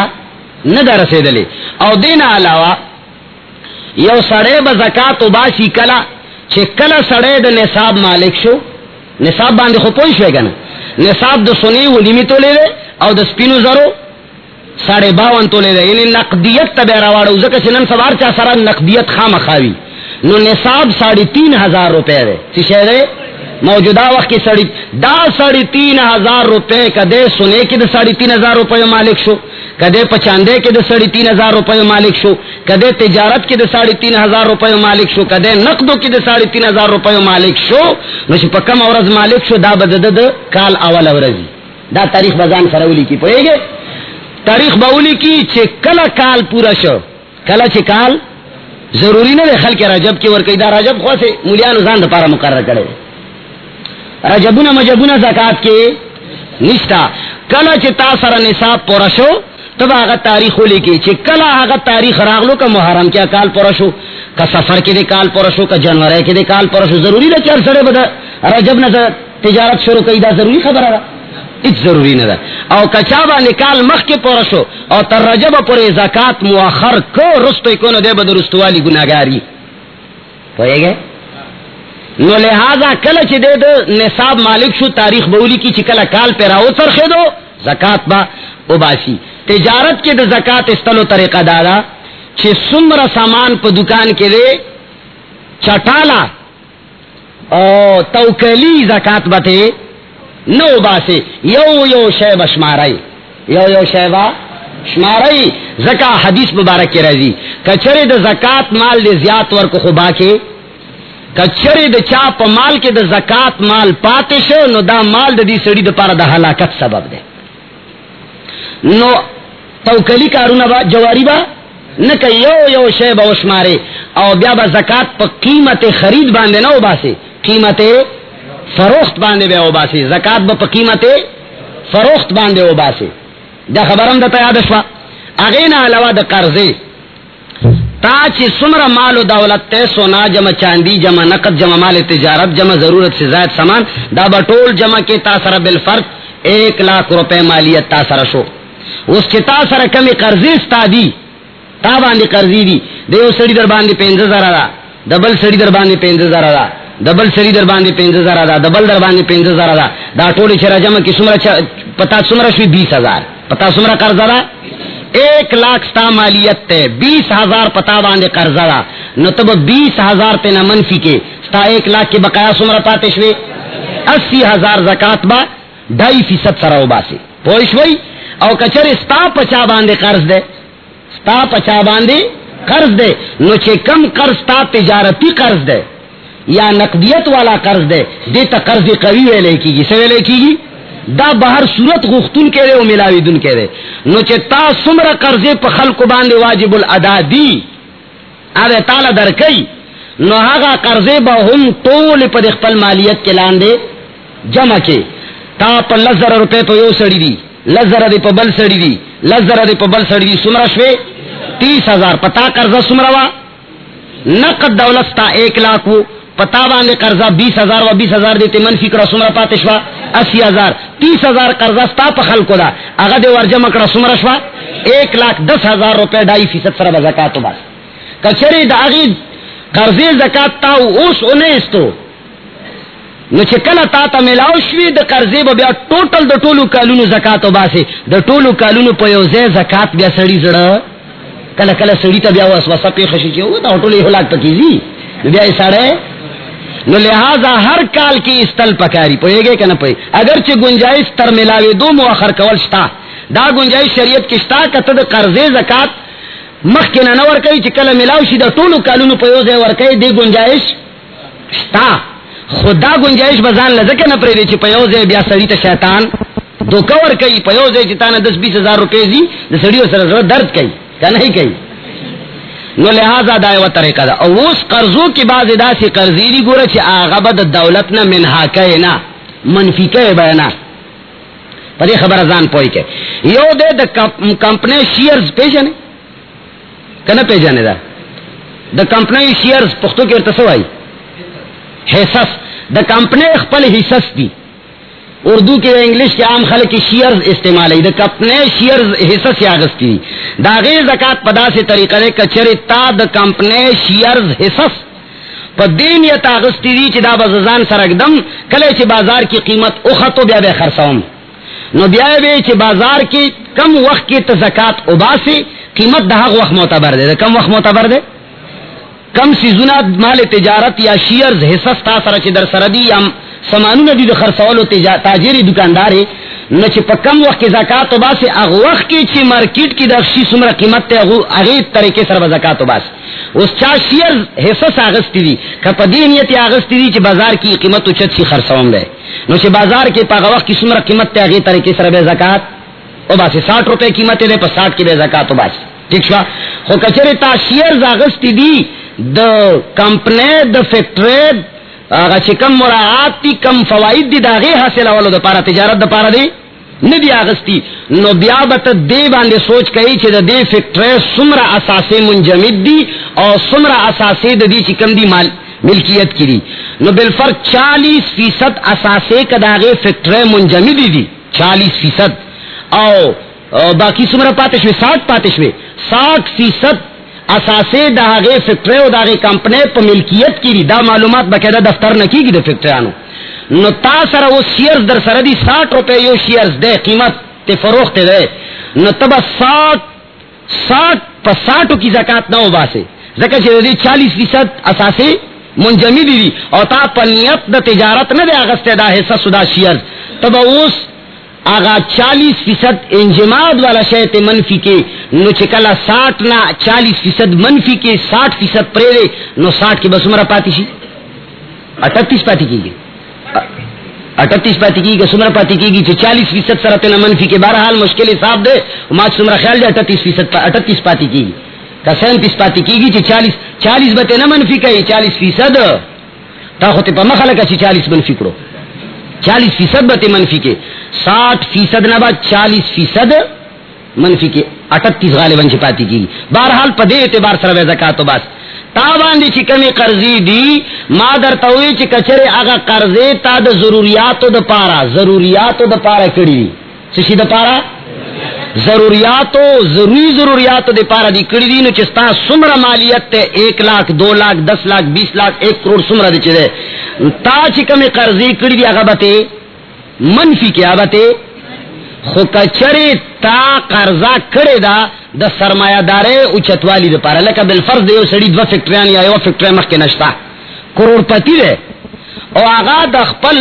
نہ دا رسیدلے۔ اور دینا علاوہ یو سڑے با زکات و باسی کلا چھ کلا سڑے دا نصاب مالک شو۔ نصاب باندې خو پوي شوئے کنه؟ نصاب د سنی و لیمی تو لے دے او د سپینو زرو ساڑھے باون تو لے دے یعنی نقدیت تا بے رواڑو زکا چھ نن سوار چا سرا نقدیت خام خاوی نو نصاب ساڑھی تین ہزار روپے دے چھ شہر موجودہ وقت کی سڑی دا ساڑھی تین ہزار روپے کدے سنے کی دا ساڑھی تین ہزار روپے مالک شو؟ کدے پچاندے کے دا ساڑھی تین ہزار روپے مالک شو؟ کدے تجارت کے دا ساڑھی تین ہزار روپے مالک شو؟ کدے نقدو کی دا ساڑھی تین ہزار روپے مالک شو؟ نو پکم اورز مالک شو، دا بدد کال اول اورزی دا تاریخ بزان سرولی کی پوئے گے تاریخ باولی کی چھ کلا کال پورا شو۔ کلا چھ کال ضروری نہ دے خلق رجب کی ورکی، دا رجب خواہ سے مولیان زان دا پارا مقرر کرے رجبون مجبون زکات کے نشتا. کلا چی تا سر نصاب پورشو تب آغا تاریخ لکی چی کلا آغا تاریخ راغلو کا محرم کیا کال پورشو کا سفر کے دے کال پورشو کا جنورے کے دے کال پورشو ضروری دا چار سڑے بدا رجب نہ تجارت شروع کئی، دا ضروری خبر ہے اچ ضروری نہ دا او کچابا نکال مخ کے پورشو او تر رجب پر زکات مؤخر کو، رستو کونو دے بدا رستوالی گناگاری پوئے گئے؟ نو لہذا کل چی دے دو نصاب مالک شو، تاریخ بولی کی چی کل کال پہ راو سرخے دو زکات با اباسی تجارت کے دو زکات استلو طریقہ دادا چې څومره سامان په دکان کې دی چټالا او توکلی زکات بته نو باسه یو یو شی بشمارای یو یو شی با زکا حدیث مبارک کی راځي. کچره د زکات مال دې زیات ورکو، خو باکه کچره د چا په مال کې د زکات مال پاتې شو، نو دا مال د دې سړي د پاره د هلاکت سبب دی. نو توکلی کارونه با جواری با نکه یو یو شی به وشماره او بیا به زکات په قیمت خرید باندې نه وباسي. قیمت فروخت باندې به وباسي. زکات به په قیمت فروخت باندې وباسي. دا خبرم د یاد شو اغه نه علاوه د قرضې. تا چې څومره مال او دولت ته سونا جمع چاندی جمع نقد جمع مال تجارت جمع ضرورت سے زائد سامان دا بټول جمع کې تا سره بالفرق ایک لاکھ روپے مالیت تا سره شو۔ اس چې تا سره کمی قرضې ستا دی۔ تا باندې قرضې دي دیو سړي در باندې 15000 را دبل سړي در باندې 15000 را دبل سړي در باندې 15000 را دبل در باندې 15000 را دا۔ ټول چې را جمع کې څومره پتا څومره شوي 20000 پتا سمرا قرض را ایک لاکھ ستا مالیت تے بیس ہزار پتا باندھے قرض را نو تب بیس ہزار تے نہ منفی کے۔ ستا ایک لاکھ کے بقایا سمرا پاتے شوے اسی ہزار زکات با ڈھائی فیصد سرا باسی پوشوئی او کچر ستا پچا باندھے قرض دے۔ ستا پچا باندھے قرض دے۔ نو چھے کم قرض تا تجارتی قرض دے۔ یا نقدیت والا قرض دے۔ دیتا قرض قوی ویلے کی گی۔ سویلے کی گی؟ دا بہر صورت غختون کے رے ملاوی دن کے رے نو چے تا سمر قرضے پا خلق باندے واجب الادا دی. آدھے تالا در کئی. نو ہاگا قرضے با ہم طول پا دخپل مالیت کے لاندے جمع کے. تا پا لزر روپے پا یو سڑی دی. لزر دی پا بل سڑی دی. لزر دی پا بل سڑی دی. سمر شوے تیس ہزار. پتا قرضہ سمروا نقد دولت تا ایک لاکھ وہ پتا باندھے قرضہ بیس ہزار و بیس ہزار دیتے منفی کرا سمرا پاتے شوا اسی ہزار. تیس ہزار قرضہ ستا پا خلقو دا. اگا دے ورجم کرا سمرا شوا؟ ایک لاکھ دس ہزار روپے ڈائی فیصد سر زکاتو بس. کچری دا اگی قرضے زکات تاو اوس انہیں استو نو چې کله تا ته ملاو شوی د قرضې به بیا ټوټل د ټولو کالونو زکات وباسي د ټولو کالونو په یو ځای زکات بیا سړی زړه کله کله سړی ته بیا وسوسه پیښ شي چې و دا ټولې هلاک پکې بیا یې سړی نو لہذا ہر کال کی استل پکاری، پوئے گے کہ نہ پوئے؟ اگرچہ گنجائش تر ملاوے دو مؤخر کول شتا، دا گنجائش شریعت کی شتا کتد قرضے زکات مخ کے نہ ور کئی چکل ملاو شی دا ټولو کالونو په یوځای ور کئی دی گنجائش شتا۔ خدا گنجائش بزان لزکه نه پرې چې په یوځای بیا سړی ته شیطان دوکه ور کئی په یوځای چې تانه 10 20000 روپے زی د سړی سره درد کئی کنه هی کئی۔ نو لہذا دا یو طریقہ دا او اس قرضوں کی باز ادا سی قرضی دی گورا چی آغا با دا دولت نا منحا کئے نا منفی کئے بینا پر یہ خبر ازان پوئی کے یو دے دا کمپنی شیئرز پیجنے کنا پیجنے دا دا کمپنی شیئرز پختو کی ارتسو آئی حیثس دا کمپنی اخپل حیثس دی اردو کے انگلش کے عام خلق کی شیئرز استعمال ہے۔ دا کمپنی شیئرز حصص یا غستی دی دا غیر زکات پدا سے طریقہ دے کچری تا دا کمپنی شیئرز حصص۔ پا دین یا تا غستی دی چی دا بززان سرکدم کلے چی بازار کی قیمت اخطو بیا بے خرساؤں نو بیا بے چی بازار کی کم وقت کی تا اباسی قیمت دا وقت معتبر دے۔ دا کم وقت معتبر دے۔ کم سیزونا مال تجارت یا شیئرز حصص تا سر چی در سردی یا سمانو ندی د خرڅولو تاجری دکاندار نو چې په کم وخت کې زکات او باسي هغه وخت کې چې مارکیټ کې د شي سمره قیمت ته هغه هغه طریقې سره زکات او باسي اوس چا شیر حصہ اغستی دي کپه دې نیت اغستی دي چې بازار کې قیمت او چت شي، خرڅوم دی. نو چې بازار کې په هغه وخت کې سمره قیمت ته هغه طریقې سره به زکات او باسي 60 روپے قیمت ده په 60 کې به زکات او باسي ٹھیک شو؟ خو کچره تا شیر اغستی دي، د کمپنی د فیکټری اگر چې کم مراعات تی، کم فواید دی داغی حاصل اولو دا پارا تجارت دا پارا دی. ندی آغستی. نو بیا بتا دے باندے سوچ کئی چی دا دے فکٹرے سمر اساسے منجمد دی اور سمر اساسے دا دی چی کم دی مال، ملکیت کی دی نو بالفرق چالیس فیصد اساسے کا داغے فکٹرے منجمد دی چالیس فیصد. او باقی سمر پاتشوے ساٹھ پاتشوے ساٹھ فیصد اساسے داغے فیکٹری او داغے کمپنی په ملکیت کی دا معلومات بقاعدہ دفتر نہ کیږي د فیکٹریانو نو تا سره او شیئرز در سره دي 60 روپے یو شیئرز ده قیمت ته فروخت ده نو تبا 60 ساٹھ پساٹو کی زکات نہ ابا سے زکا چی چالیس فیصد اثاثے منجمی دی دی. اور تا پنیت دا تجارت نہ دے اگست دا حصہ سدا شیئر تب اس آگا چالیس فیصد انجماد والا شہت منفی کے، نو چکلا ساٹھ نہ چالیس فیصد منفی کے، ساٹھ فیصد پریرے، نو ساٹھ کی بسمرا پاتی سی اٹھتیس پاتی کی گئی اٹھتیس پاتی کی گئی سمرا پاتی کی گئی چالیس فیصد سرت منفی کے، بہرحال مشکل حساب دے ماں سمرا خیال دے، اٹھتیس فیصد اٹھتیس پاتی کی گئی کا سینتیس پاتی کی گئی چالیس چالیس بتے نہ منفی کا چالیس فیصد تا ہوتے پا مخلا کا چالیس منفی کرو۔ چالیس فیصد بتے منفی کے۔ ساٹھ فیصد نہ بعد چالیس فیصد منفی کے۔ اٹھتیس غالباً پاتی کی بہرحال پدے اعتبار سر زکات بس تا باندې چې کمی قرضی دی، ما در توی چې کچره هغه قرضې تا د ضرورتو د پارا۔ ضرورتو د پارا کړی څه شي د پارا؟ ضروریاتو، ضروری ضروریاتو دے پارا دی کڑی دی۔ نو چستا سمر مالیت تے ایک لاکھ، دو لاکھ، دس لاکھ، بیس لاکھ، ایک کروڑ سمر دے چدے تا چکم قرضی کڑی دی آگا بتے، منفی کیا بتے؟ خو کچری تا قرضا کڑے دا دا سرمایہ دارے اچتوالی دے پارا. لکا بالفرض دے سڑی دو فیکٹریان یا یو فیکٹری مخ کے نشتا. کروڑ پتی دے. او آگا دا خپل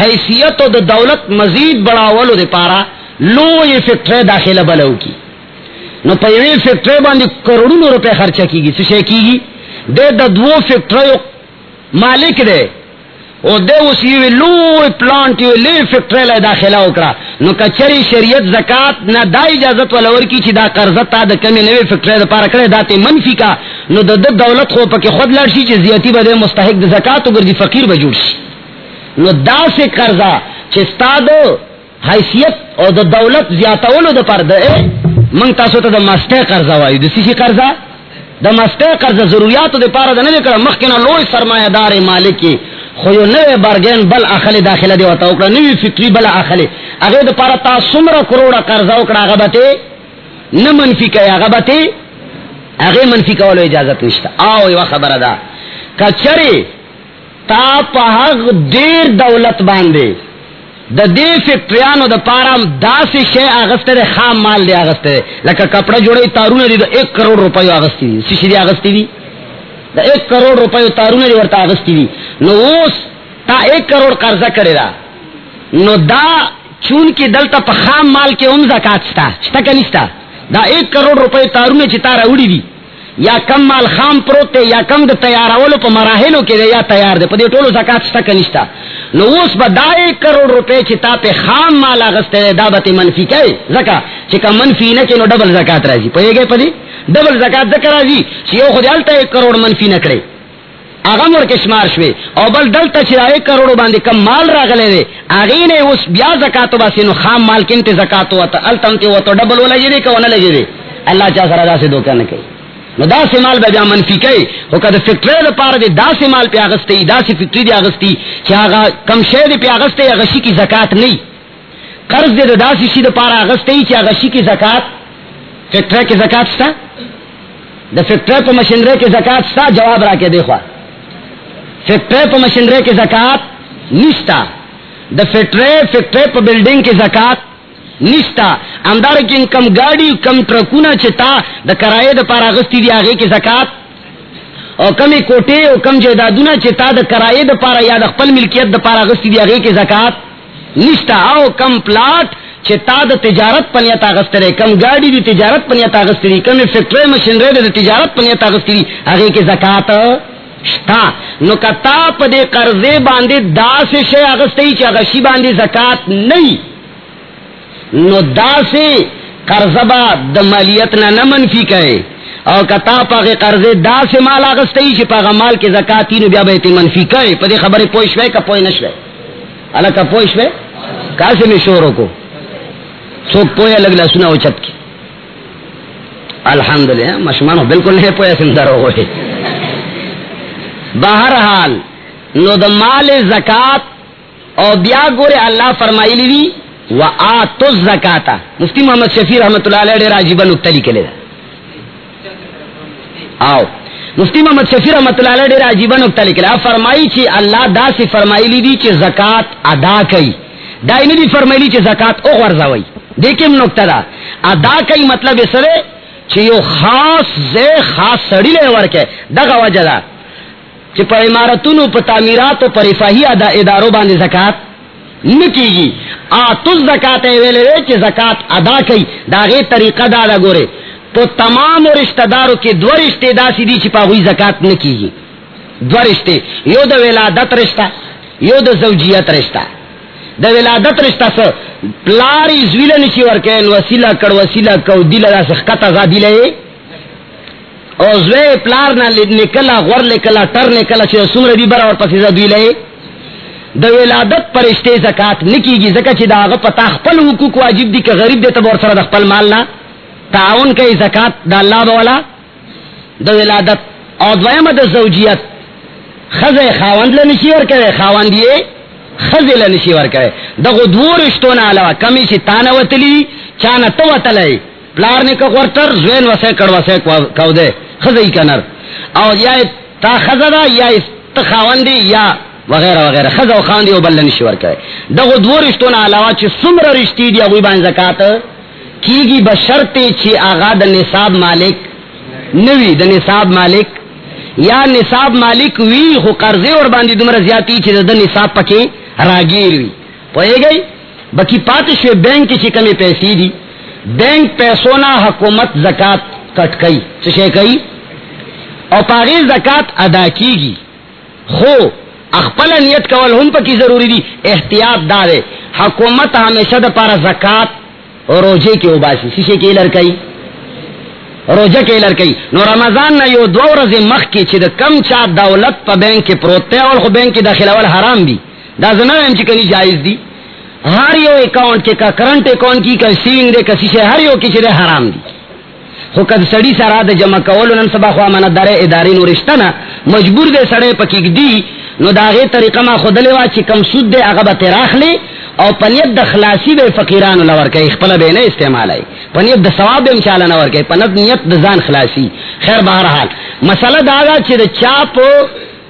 حیثیت و دا دولت مزید بڑاولو دے پارا لو یہ فیکٹری داخلہ بلو کی. نو پیوی فیکٹری باندې کروڑوں روپے خرچہ کی گی سشے کی گی دے دا دو فیکٹری مالک دے. او دے اس اسی لو پلانٹ یو لے فیکٹری لے داخلہ اکڑا. نو کچری شریعت زکات نہ دا اجازت والا کی چی دا قرض تا د کمی نوی فیکٹری دا پارا کڑے داتے منفی کا. نو دا دولت خو پکے خود لڑشی چی زیادی با دے مستحق دا زکات اگر دی فقیر بجوڑ شی. نو دا سے قرضہ چستا دو حیثیت او د دولت زیاتولو د پر ده من تاسو ته د مسته قرض وایو. د سیسی قرض د مسته قرض ضرورتو د پاره نه کړه مخکنه لوی سرمایه دار مالک خو یو نه برګین بل اخله داخله دی وته وکړه، نوی فکری بل اخله هغه د پاره تاسو مر کروڑه قرض وکړه، هغه به نه منفی کوي، هغه به هغه منفی کولو اجازه نشته او یو خبره ده کچره تا په ډیر دولت باندې دا دے فیکٹریانو دا پارام دا سی شے آغستے دے خام مال دے آغستے دے لکا کپڑا جوڑے تارون دی دا ایک کروڑ روپیو آغستی دی سی دی آغستی دی دا ایک کروڑ روپیو تارون دی ورطا آغستی دی نو اوس تا ایک کروڑ قرضہ کرے دا. نو دا چون کی دلتا پا خام مال کے ام زکاة ستا چتا کنستا دا ایک کروڑ روپیو تارون چتا راوڑی دی یا کم مال خام پروتے یا کم د تیارولو پا مراحلو کے دے یا تیار دے پا دے ٹولو زکاة ستا کنستا نو اس با دا ایک کروڑ روپے چی تا پہ خام مال آغستے دے دا بات منفی کئے زکا چی کا منفی نچے نو ڈبل زکاة رازی پوئے گئے پا دی ڈبل زکاة ذکر رازی چی او خود علتا ایک کروڑ منفی نکڑے آغم ور کشمار شوے او بل دلتا چی ایک کروڑ باندے کم مال را گلے دے. آغی اس بیا زکاة باسی نو خام مال کنتے زکاة واتا علتا انتے واتا ڈبل والا جدے کا وانا لگے دے. اللہ چاہ سر دا سے دو کرنے کئی. نو دا سی مال بے بیا منفی کئی. او کده فکری دا پار دی دا سی مال پی آغستی، دا سی فکری دی آغستی. چی آغا کم شای دی پی آغستی، آغا کی زکاة نی قرض دی دا دا سی شی دا پار آغستی، چی آغا کی زکاة فکری کی زکاة ستا؟ دا فکری پا مشنری کی زکاة ستا؟ جواب را کے دیخوا فکری پا مشنری کی زکاة نستا دا فکری فکری پا بلڈنگ کی زکاة نشتا اندار کن کم گاڑی کم ٹرکونا چتا دا کرائے دا پارا غستی دی آگے کی زکاة او کمی کوٹے او کم جیدادونا چتا دا کرائے دا پارا یا دا خپل ملکیت دا پارا غستی دی آگے کی زکاة نشتا او کم پلاٹ چتا دا تجارت پنیتا غستی دی کم گاڑی دی تجارت پنیتا غستی دی کم فیکٹری مشن رے دا تجارت پنیتا غستی دی آگے کی زکاة شتا. نو کتا پا دے قرضے باندے دا سے شے آغستی چا غشی باندے زکاة نہیں نو دا سے قرضبا د مالیت نہ نہ منفی کہے او کتا پاگے قرضے دا سے مال آگستی چی پاگا مال کے زکاتی نو بیا بیتی منفی کہے پا دے خبری پوشوے کا پوئی نشوے علا کا پوشوے کاسے میں شوروں کو سوک پویا لگلا سنا ہو چت کی الحمدللہ مشمانو بالکل نہیں پویا سندر ہو گئے بہرحال، نو د مال زکات او بیا گورے اللہ فرمائی لی و آتو زکاتا مفتی محمد شفیع رحمت اللہ علیہ راجبا نکتلی کے لیے آو، مفتی محمد شفیع رحمت اللہ علیہ راجبا نکتلی کے لیے فرمائی چی اللہ دا سی فرمائی لی دی چی زکات ادا کئی۔ دا انہی دی فرمائی لی چی زکات او غرزوئی دیکھیں نکتہ دا۔ ادا کئی مطلب اس رے چې یو خاص زی خاص سړی له ورکه دغه وجه ده چې په عمارتونو په تعمیرات او پر رفاهي ادا ادارو باندې زکات نکیږي ا تو زکات ویلې چې زکات ادا کړي داغه طریقه دا دا ګوره په تمام رشتہ دارو کې دوه رشتہ داسې دي چې په غوي زکات نکیږي دوه رشتہ یو د ولادت رشتہ، یو د زوجیت رشتہ. د ولادت رشتہ سره پلاری زویل نشي ورکه وسیله کړ وسیله کو دله داس خطا زادی لې او زوی پلار نه نکلا، غور نکلا تر نکلا چې سمره دی برابر پسې زادی لې د ولادت پرشته زکات نکیږي زکه چې داغه پتا خپل حقوق واجب دي که غریب دی ته ور سره د خپل مال نه تعاون کوي زکات د الله بولا د ولادت او دویمه د زوجیت. خزه خاوند له نشي ور کوي خاوند یې خزه له نشي ور کوي دغه دوه رشتونه علاوه، کمی چې تانه وتلی چانه تو وتلای پلار نے کو ورتر زوین وسه کړه وسه کو ده خزه کنر. او یا تا خزه یا استخاوندی یا وغیرہ وغیرہ. خزا و خاندی و بلن شور کرے. دغو دو رشتو رشتون علاوہ چی سمر رشتی دی اگوی بان زکاة کیگی بشرطی چی آغا دا نصاب مالک نوی، دا نصاب مالک. یا نصاب مالک وی، خو قرضے اور باندی دمر زیادی چی دا نصاب پکے راگیر وی. پوئے گئی؟ بکی پاتشوی بینک چی کمی پیسی دی. بینک پیسونا حکومت زکاة کٹ کئی۔ چشے کئی؟ اور پاغی زکاة ادا کیگی۔ خو، اخپل نیت کول هم پکی ضروری دی۔ احتیاط دارے حکومت ہمیشہ دا پارا زکات روجے کے اوباسی۔ شیشے کے لڑکئی روجہ کے لڑکئی نو رمضان نہ یو دو رز مخ کی چھ کم چا دولت پا بینک کے پروتے اور خو بینک کی داخل اول حرام دی۔ دا زنا ہم چکنی جائز دی۔ ہر یو اکاؤنٹ کے کا کرنٹ اکاؤنٹ کی کا سیونگ دے کا شیشے ہر یو کی چھ حرام دی۔ خو کد سڑی سرا د جمع کولو، نن سبا خو امانتدار ادارې نو رشتہ نه مجبور دے سڑے پکې دی۔ نو داغه طریقه ما خودلې وا چې کم سود دے هغه به تراخلی او پنیت د خلاصي به فقیرانو لور کوي خپل به نه استعمالای پنیت د ثواب هم چاله نه ور کوي پنت نیت د ځان خلاصي خیر بهرحال مسله دا دا چې د چاپ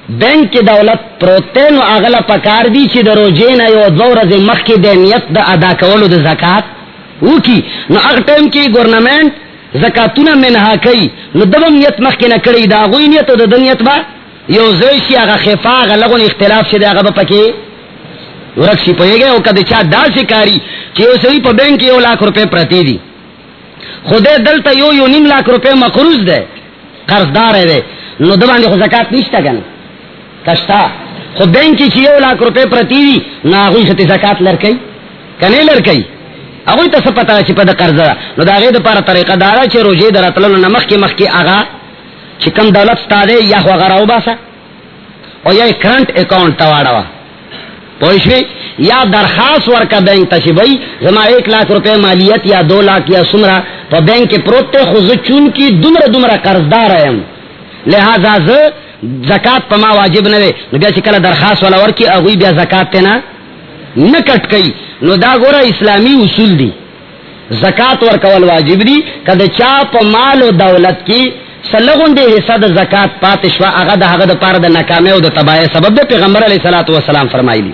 بینک کی دولت پروتین و اغلا پکار دی چې د روزې نه یو دو ورځې مخکې د نیت د ادا کولو د زکات وکي نو هغه ټیم کې ګورنمنت زکاتونه منها کوي نو دغه نیت مخکې نه کړی دا غوی نیت او د نیت با؟ یو زوی شي هغه خفا هغه لغون اختلاف شي هغه پکې ورکشي پويږي او کده چا داسې کاری چې یو سړي په بانک یو لاکھ روپے پرتی دي خدای دلته یو یو نیم لاکھ روپے مقروض ده قرضدار دی نو د باندې خو زکات نشته کنه کشتا. خو بانک کې یو لاکھ روپے پرتی دي نه هغه ته زکات لرکې کنه لرکې هغه ته څه پتا چې په د قرض نو دا غي د لپاره طریقه دارا چې روزي دراتلو نه مخ کې مخ کې آغا چې کم دولت ستاره یا خو غراو باسا او یا کرنٹ اکاؤنٹ تواڑا پوشوی یا درخواست ورکا بینک تشی بھئی زما ایک لاکھ روپے مالیت یا دو لاکھ یا سمرا تو بینک کے پروتے خوز چون کی دمر دمر قرضدار ایم لہذا ز زکات پما واجب نوے. نو بیا چې کله درخواست ولا ورکی اغوی بیا زکات تینا نکٹ کئی. نو دا گورا اسلامی اصول دی. زکات ورکول واجب دی. کده چا په مال او دولت کی سلغون دے حصہ دا زکات پاتشوا اغا دا حغا دا پار دا نکامے او دا تباہ سبب دے پیغمبر علیہ السلام فرمائی لی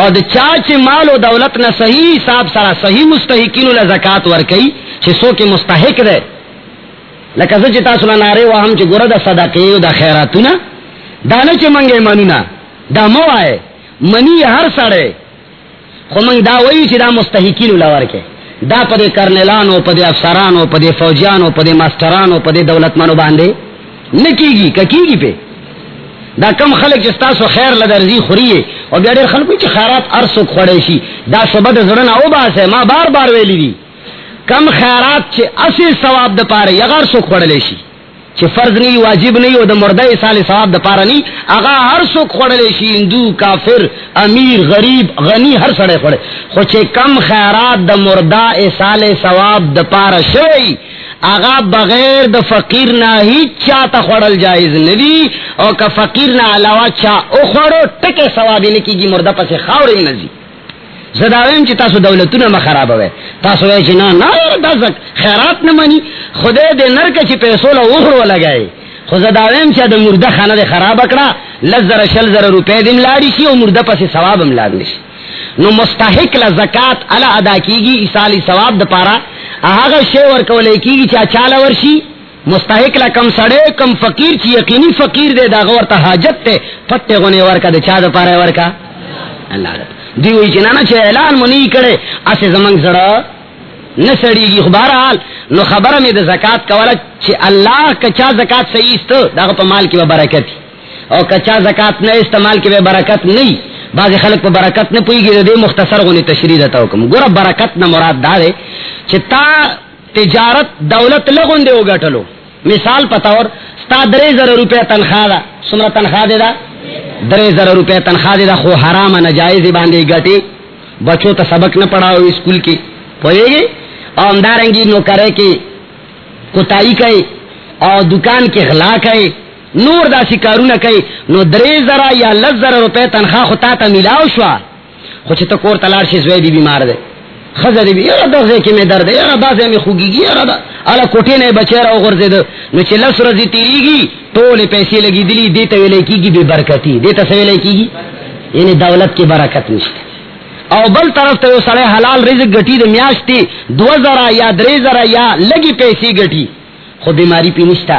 اور دا چاچ مال و دولت نہ صحیح حساب سارا صحیح مستحقین لا زکات ور ورکئی چھ سو کے مستحق دے. لکه زه چې تاسو نه ناره وهم چې ګوره د صدقې او د خیراتونه، دا نه چې منګې منونه، دا مو وای منی هر سړی. خو موږ دا وایو چې دا مستحقین لور کې دا پدے کرنلانو پدے افسرانو پدے فوجیانو پدے ماسٹرانو پدے دولتمنو باندے نکیگی ککیگی پہ دا کم خلق چې تاسو خیر لدرزی خوریه او بیا ډېر خلکو چې خیرات ارسو خوړې شي. دا شوبه د زړه نه او باسه ما بار بار ویلی دي. کم خیرات چې اصل ثواب د پاره یغار سو خوړلې شي چې فرض نه واجب نه او د مرده سال ثواب د پاره نه هغه هر سو خوړلې شي هندو کافر، امیر، غریب، غنی هر سړی خوړې خو چې کم خیرات د مرده سال ثواب د پاره شوی آغا بغیر د فقیر نہ ہی چاہتا خوڑل جائز ندی۔ او کا فقیر نہ علاوہ چا او خوڑو، ٹکے ثوابی نے کی مردہ پسے خاورے نزی۔ زداویم چې تاسو دولتونه ما خرابوي تاسو وای چې نه نه داسک خیرات نه مانی خدای دې نرک چې پیسو له اوخر ولګای. خو زداویم چې د مرده خانه دې خراب کړه لزر شل زر روپے دې ملاړي شي او مرده پسې ثواب هم لاړ نشي. نو مستحق ل زکات الا ادا کیږي ایصالی ثواب د پارا هغه شی ورکولې کیږي چې چاله ورشي. مستحق لا کم سړی، کم فقیر چې یقیني فقیر دی دا ورته حاجت ته پټه غونې ورکا د چا د پاره ورکا الله دی وی چې نه چې اعلان مونږ کړي اسه زمنګ سره نه سړیږي. خبرحال نو خبره مې د زکات کوله چې الله کچا زکات صحیح است دا په مال کې برکت او کچا زکات نه استعمال کې برکت نه بعض خلک په برکت نه پويږي د مختصر غونې تشریح ده حکم ګوره، برکت نه مراد دا ده چې تا تجارت دولت لغون دی وګټلو. مثال پتاور ستا درې زره روپے تنخواه ده. څومره تنخواه ده؟ درے زر روپے تنخواہ دے دا خو حرام ناجایز باندھے گٹی، بچو تو سبق نہ پڑھا اسکول کی۔ پوئے گی؟ اور او گی نو کرے کی کوتاہی کوي اور دکان کے غلا کوي نور دا کارونه کوي نو درے زره یا لس زره روپے تنخواہ خطا تا ملاو شوا۔ خو چې کور تلار شي زوی بی بیمار دے۔ خزه دی یاره دغه کې مې درد ہے یاره بازه مې خوګيږي یاره دا الا کوټې نه بچیر او غرزید نو چې لس ورځې تیریږي ټول پیسې لګې دلی دې ته ویلې کیږي به برکتی دې ته ویلې کیږي یعنی دولت کې برکت نشته او بل طرف ته سړی حلال رزق گٹی ګټي د میاشتې 2000 یا 3000 یا لګي پیسې ګټي خو بیماری پی نشتا۔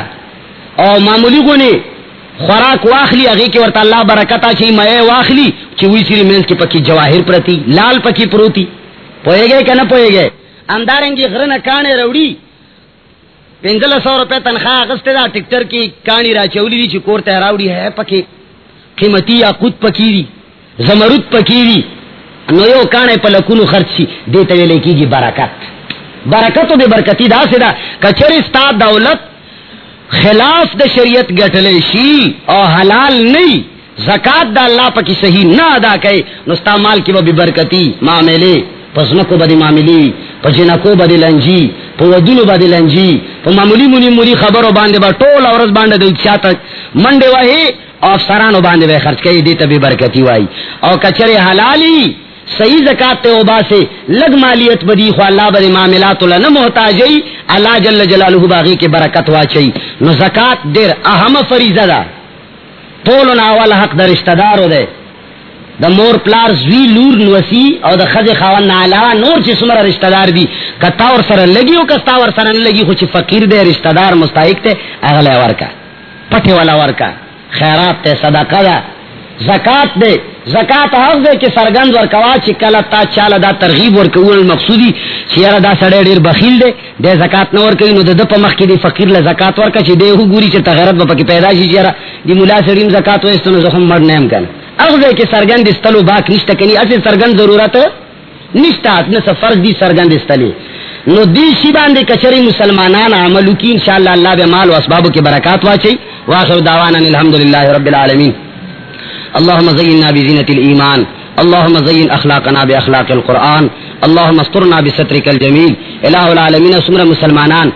او معمولی غونی خوراک واخلی هغه کې ورته الله برکت اچي مې واخلی چې وی سری مینس کې پکې جواهر پرتی، لال پکې پروتي پوئے گئے کہ نہ پوئے گئے اندارنگی غرن کانے روڑی۔ پنجل سو روپے تنخواہ اگستے دا ٹکٹر کی کانی را چولی دی چی کور تہراوڑی ہے پکی قیمتی یا قد پکی دی، زمرد پکی دی۔ نو یو کانے پا لکونو خرچ سی دیتا ویلے کی جی برکت۔ برکتو بے برکتی دا سدا کچر ستا دولت خلاف دا شریعت گٹلے شی او حلال نہیں زکات دا اللہ پکی صحیح نہ ادا کئے نستا مال کی وہ بے برکتی معاملے پسنکو بدی معاملی پسنکو بدی لنجی، پو ودونو بدی لنجی، پو معمولی منی مولی خبرو باندے با ټول اورز باندے دو چاہتا منڈے وحی افسرانو باندے بے خرچ کئی، دیتا بے برکتی وائی۔ او کچر حلالی، صحیح زکات تے اوبا سے لگ مالیت بدی خو اللہ بدی معاملات اللہ نہ محتاجی، اللہ جل جلالہ باغی کے برکت واچی نو زکات دیر اہم فریضہ دا۔ طولو ناوال حق در رشتہ دارو دے۔ دا مور پلار زوی، لور نوسی او دا خز خوانا علاوہ نور چی سمر رشتہ دار دی کتا ور سر لگی او کستا ور سر لگی خو چی فقیر دے رشتہ دار مستحق تے اغلے ورکا پٹھے والا ورکا خیرات تے صدقہ دا زکات دے زکات حق دے کہ سرگند ورکوا چی کلا تا چالا دا ترغیب ورکول مقصودی چی یرا دا سڑے دیر بخیل دے دے زکات نہ ورکوی نو دا پا مخ کی دی فقیر لے زکات ورکا چی دے ہو گوری چی تغیرت با پکی پیدا شی چی یرا دی ملا سریم زکات ویستنو زخم مر نیم کن اغزے کے سرگند استلو باک نشتا کنی اسی سرگند ضرورت نشتا اتنا فرض دی سرگند استلی. نو دی شی باندے کچری مسلمانان عملو کی انشاءاللہ اللہ بے مال و اسبابو کی برکات واچی. واخر دعوانا الحمدللہ رب العالمین. اللہم اللهم زينا بزينة الإيمان اللهم زين أخلاقنا بأخلاق القرآن. اللهم استرنا بسترك الجميل إله العالمين سمر مسلمانان.